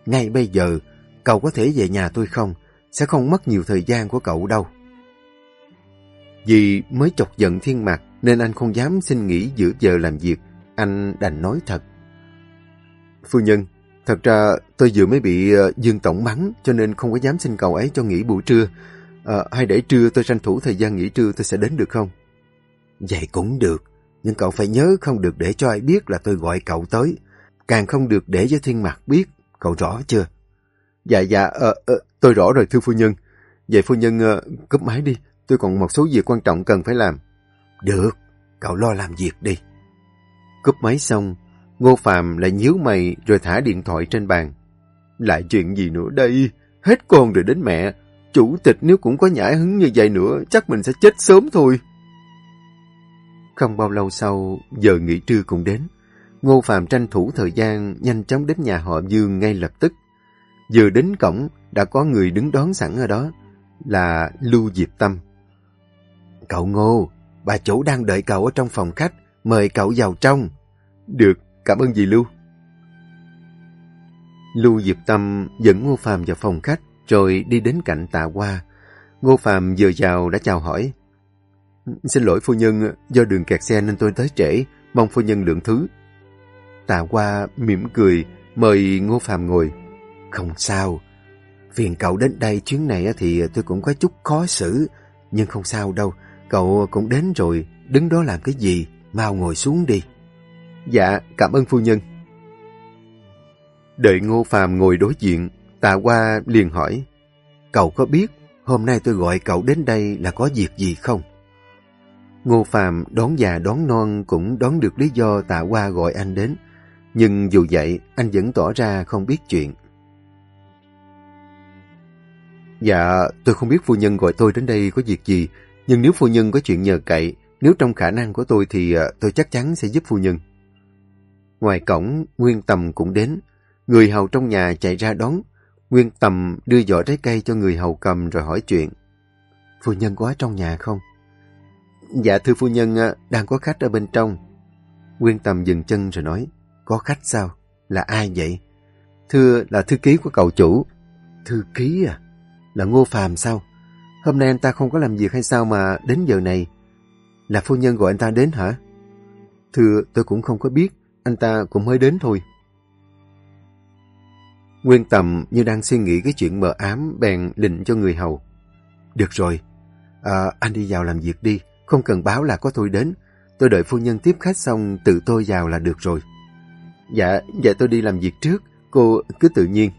Ngay bây giờ, cậu có thể về nhà tôi không? Sẽ không mất nhiều thời gian của cậu đâu. Vì mới chọc giận thiên mặt nên anh không dám xin nghỉ giữa giờ làm việc. Anh đành nói thật. Phu nhân, thật ra tôi vừa mới bị ờ, Dương Tổng mắng cho nên không có dám xin cậu ấy cho nghỉ buổi trưa. À, hay để trưa tôi tranh thủ thời gian nghỉ trưa tôi sẽ đến được không? Vậy cũng được, nhưng cậu phải nhớ không được để cho ai biết là tôi gọi cậu tới. Càng không được để cho thiên mặt biết, cậu rõ chưa? Dạ dạ, ờ, ờ, tôi rõ rồi thưa phu nhân. Vậy phu nhân uh, cúp máy đi, tôi còn một số việc quan trọng cần phải làm. Được, cậu lo làm việc đi. Cúp máy xong, Ngô Phạm lại nhíu mày rồi thả điện thoại trên bàn. Lại chuyện gì nữa đây? Hết con rồi đến mẹ. Chủ tịch nếu cũng có nhã hứng như vậy nữa, chắc mình sẽ chết sớm thôi. Không bao lâu sau, giờ nghỉ trưa cũng đến. Ngô Phạm tranh thủ thời gian nhanh chóng đến nhà họ Dương ngay lập tức. Vừa đến cổng, đã có người đứng đón sẵn ở đó, là Lưu Diệp Tâm. Cậu Ngô, bà chủ đang đợi cậu ở trong phòng khách, mời cậu vào trong. Được, cảm ơn dì Lưu. Lưu Diệp Tâm dẫn Ngô Phạm vào phòng khách, rồi đi đến cạnh tạ hoa. Ngô Phạm vừa vào đã chào hỏi. Xin lỗi phu nhân, do đường kẹt xe nên tôi tới trễ, mong phu nhân lượng thứ. Tạ Hoa mỉm cười, mời Ngô Phạm ngồi. Không sao, phiền cậu đến đây chuyến này thì tôi cũng có chút khó xử, nhưng không sao đâu, cậu cũng đến rồi, đứng đó làm cái gì, mau ngồi xuống đi. Dạ, cảm ơn phu nhân. Đợi Ngô Phạm ngồi đối diện, Tạ Hoa liền hỏi, cậu có biết hôm nay tôi gọi cậu đến đây là có việc gì không? Ngô Phạm đón già đón non cũng đón được lý do tạ hoa gọi anh đến. Nhưng dù vậy, anh vẫn tỏ ra không biết chuyện. Dạ, tôi không biết phu nhân gọi tôi đến đây có việc gì, nhưng nếu phu nhân có chuyện nhờ cậy, nếu trong khả năng của tôi thì ờ, tôi chắc chắn sẽ giúp phu nhân. Ngoài cổng, Nguyên Tầm cũng đến. Người hầu trong nhà chạy ra đón. Nguyên Tầm đưa giỏ trái cây cho người hầu cầm rồi hỏi chuyện. Phu nhân có ở trong nhà không? Dạ thưa phu nhân, đang có khách ở bên trong. Nguyên Tâm dừng chân rồi nói, có khách sao? Là ai vậy? Thưa là thư ký của cậu chủ. Thư ký à? Là Ngô Phàm sao? Hôm nay anh ta không có làm việc hay sao mà đến giờ này? Là phu nhân gọi anh ta đến hả? Thưa tôi cũng không có biết, anh ta cũng mới đến thôi. Nguyên Tầm như đang suy nghĩ cái chuyện mờ ám bèn định cho người hầu. Được rồi, à, anh đi vào làm việc đi, không cần báo là có tôi đến. Tôi đợi phu nhân tiếp khách xong tự tôi vào là được rồi. Dạ, dạ tôi đi làm việc trước. Cô cứ tự nhiên.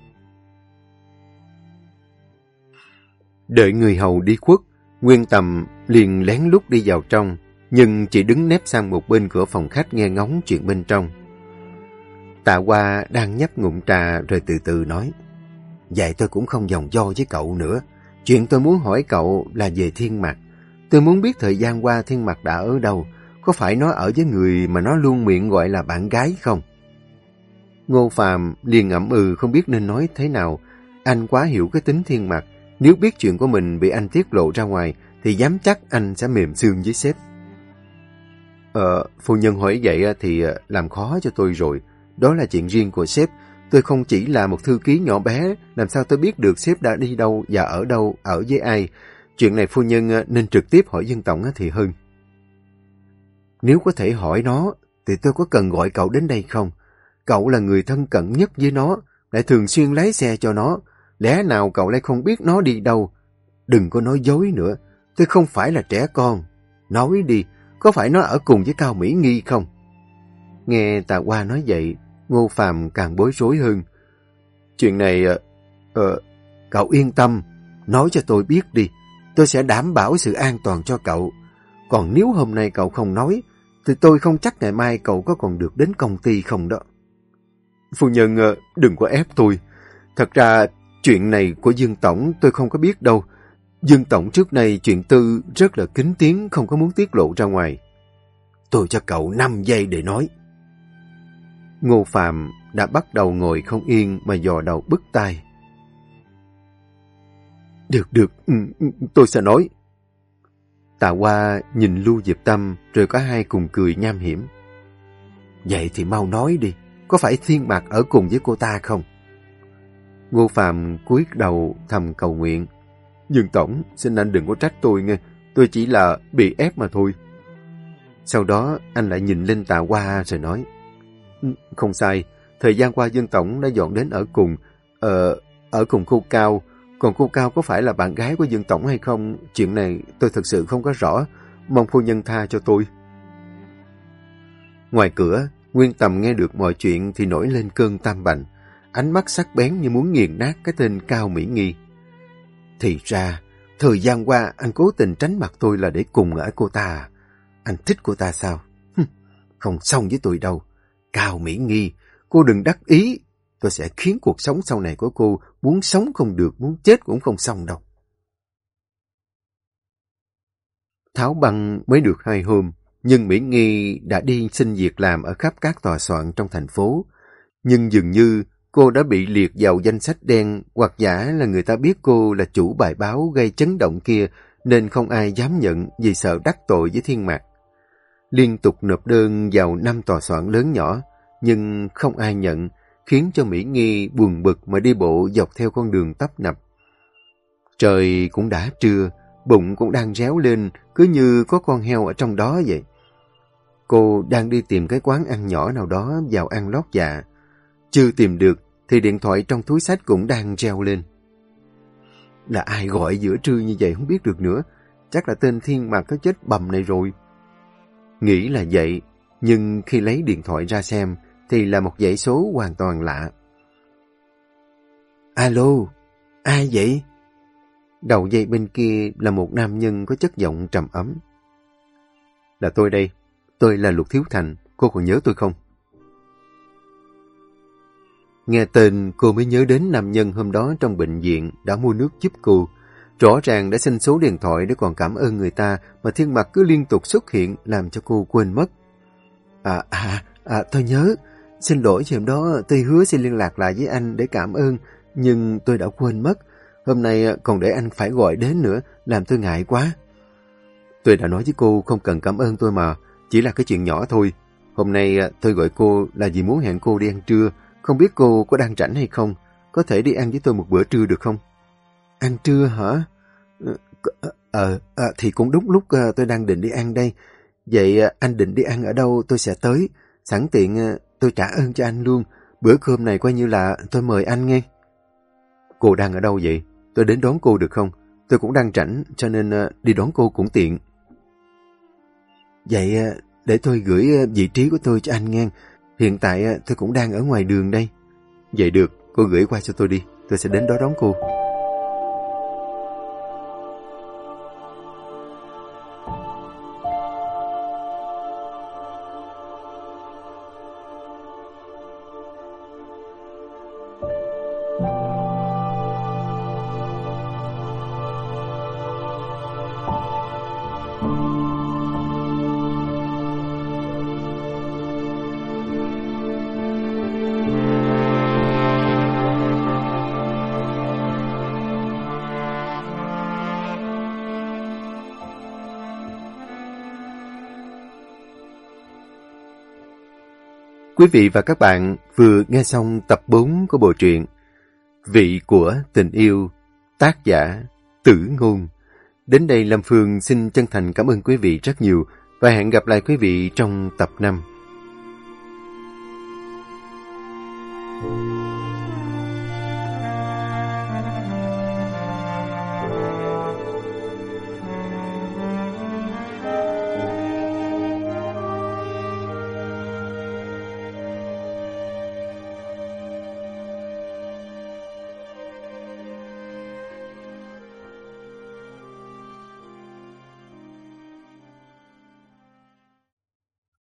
Đợi người hầu đi khuất, Nguyên Tầm liền lén lút đi vào trong, nhưng chỉ đứng nép sang một bên cửa phòng khách nghe ngóng chuyện bên trong. Tạ Hoa đang nhấp ngụm trà rồi từ từ nói. Vậy tôi cũng không dòng do với cậu nữa. Chuyện tôi muốn hỏi cậu là về thiên mặt. Tôi muốn biết thời gian qua thiên mặt đã ở đâu, có phải nó ở với người mà nó luôn miệng gọi là bạn gái không? Ngô phạm liền ẩm ừ không biết nên nói thế nào. Anh quá hiểu cái tính thiên mặt. Nếu biết chuyện của mình bị anh tiết lộ ra ngoài, thì dám chắc anh sẽ mềm xương với sếp. Ờ, phu nhân hỏi vậy thì ờ, làm khó cho tôi rồi. Đó là chuyện riêng của sếp. Tôi không chỉ là một thư ký nhỏ bé, làm sao tôi biết được sếp đã đi đâu và ở đâu, ở với ai. Chuyện này phu nhân ờ, nên trực tiếp hỏi dân tổng thì hơn. Nếu có thể hỏi nó, thì tôi có cần gọi cậu đến đây không? Cậu là người thân cận nhất với nó, lại thường xuyên lái xe cho nó. Lẽ nào cậu lại không biết nó đi đâu? Đừng có nói dối nữa. tôi không phải là trẻ con. Nói đi, có phải nó ở cùng với Cao Mỹ Nghi không? Nghe Tạ Hoa nói vậy, Ngô Phạm càng bối rối hơn. Chuyện này, ờ, ờ, cậu yên tâm, nói cho tôi biết đi. Tôi sẽ đảm bảo sự an toàn cho cậu. Còn nếu hôm nay cậu không nói, thì tôi không chắc ngày mai cậu có còn được đến công ty không đó. Phu nhân, uh, đừng có ép tôi. Thật ra, chuyện này của Dương Tổng tôi không có biết đâu. Dương Tổng trước nay chuyện tư rất là kín tiếng, không có muốn tiết lộ ra ngoài. Tôi cho cậu 5 giây để nói. Ngô Phạm đã bắt đầu ngồi không yên mà dò đầu bứt tai. Được, được, ừ, ừ, tôi sẽ nói. Tạ Hoa nhìn Lưu Diệp Tâm rồi có hai cùng cười nham hiểm. Vậy thì mau nói đi, có phải thiên mạc ở cùng với cô ta không? Ngô Phạm cúi đầu thầm cầu nguyện. Dương Tổng, xin anh đừng có trách tôi nghe, tôi chỉ là bị ép mà thôi. Sau đó anh lại nhìn lên Tạ qua rồi nói. Ừ, không sai, thời gian qua Dương Tổng đã dọn đến ở cùng, ờ, ở cùng khu cao, còn cô Cao có phải là bạn gái của Dương Tổng hay không? Chuyện này tôi thật sự không có rõ. Mong phu nhân tha cho tôi. Ngoài cửa, Nguyên Tầm nghe được mọi chuyện thì nổi lên cơn tam bành. Ánh mắt sắc bén như muốn nghiền nát cái tên Cao Mỹ Nghi. Thì ra, thời gian qua anh cố tình tránh mặt tôi là để cùng ở cô ta. Anh thích cô ta sao? Không xong với tôi đâu. Cao Mỹ Nghi, cô đừng đắc ý tôi sẽ khiến cuộc sống sau này của cô muốn sống không được, muốn chết cũng không xong đâu. Tháo băng mới được hai hôm, nhưng Mỹ Nghi đã đi xin việc làm ở khắp các tòa soạn trong thành phố. Nhưng dường như cô đã bị liệt vào danh sách đen hoặc giả là người ta biết cô là chủ bài báo gây chấn động kia nên không ai dám nhận vì sợ đắc tội với thiên mạc. Liên tục nộp đơn vào năm tòa soạn lớn nhỏ, nhưng không ai nhận khiến cho Mỹ Nghi buồn bực mà đi bộ dọc theo con đường tấp nập. Trời cũng đã trưa, bụng cũng đang réo lên, cứ như có con heo ở trong đó vậy. Cô đang đi tìm cái quán ăn nhỏ nào đó vào ăn lót dạ. Chưa tìm được thì điện thoại trong túi sách cũng đang treo lên. Là ai gọi giữa trưa như vậy không biết được nữa. Chắc là tên thiên mà có chết bầm này rồi. Nghĩ là vậy, nhưng khi lấy điện thoại ra xem, thì là một dãy số hoàn toàn lạ. Alo, ai vậy? Đầu dây bên kia là một nam nhân có chất giọng trầm ấm. Là tôi đây, tôi là Lục Thiếu Thành, cô còn nhớ tôi không? Nghe tên cô mới nhớ đến nam nhân hôm đó trong bệnh viện đã mua nước giúp cô. Rõ ràng đã xin số điện thoại để còn cảm ơn người ta mà thiên mặt cứ liên tục xuất hiện làm cho cô quên mất. À, à, à, tôi nhớ, Xin lỗi hôm đó, tôi hứa sẽ liên lạc lại với anh để cảm ơn, nhưng tôi đã quên mất. Hôm nay còn để anh phải gọi đến nữa, làm tôi ngại quá. Tôi đã nói với cô không cần cảm ơn tôi mà, chỉ là cái chuyện nhỏ thôi. Hôm nay à, tôi gọi cô là vì muốn hẹn cô đi ăn trưa, không biết cô có đang rảnh hay không, có thể đi ăn với tôi một bữa trưa được không? Ăn trưa hả? Ờ, à, thì cũng đúng lúc ờ, tôi đang định đi ăn đây. Vậy anh định đi ăn ở đâu tôi sẽ tới. Sẵn tiện tôi trả ơn cho anh luôn. Bữa cơm này coi như là tôi mời anh nghe. Cô đang ở đâu vậy? Tôi đến đón cô được không? Tôi cũng đang rảnh cho nên đi đón cô cũng tiện. Vậy để tôi gửi vị trí của tôi cho anh nghe. Hiện tại à, tôi cũng đang ở ngoài đường đây. Vậy được, cô gửi qua cho tôi đi. Tôi sẽ đến đó đón cô. Quý vị và các bạn vừa nghe xong tập 4 của bộ truyện Vị của tình yêu, tác giả Tử Ngôn. Đến đây Lâm Phương xin chân thành cảm ơn quý vị rất nhiều và hẹn gặp lại quý vị trong tập 5.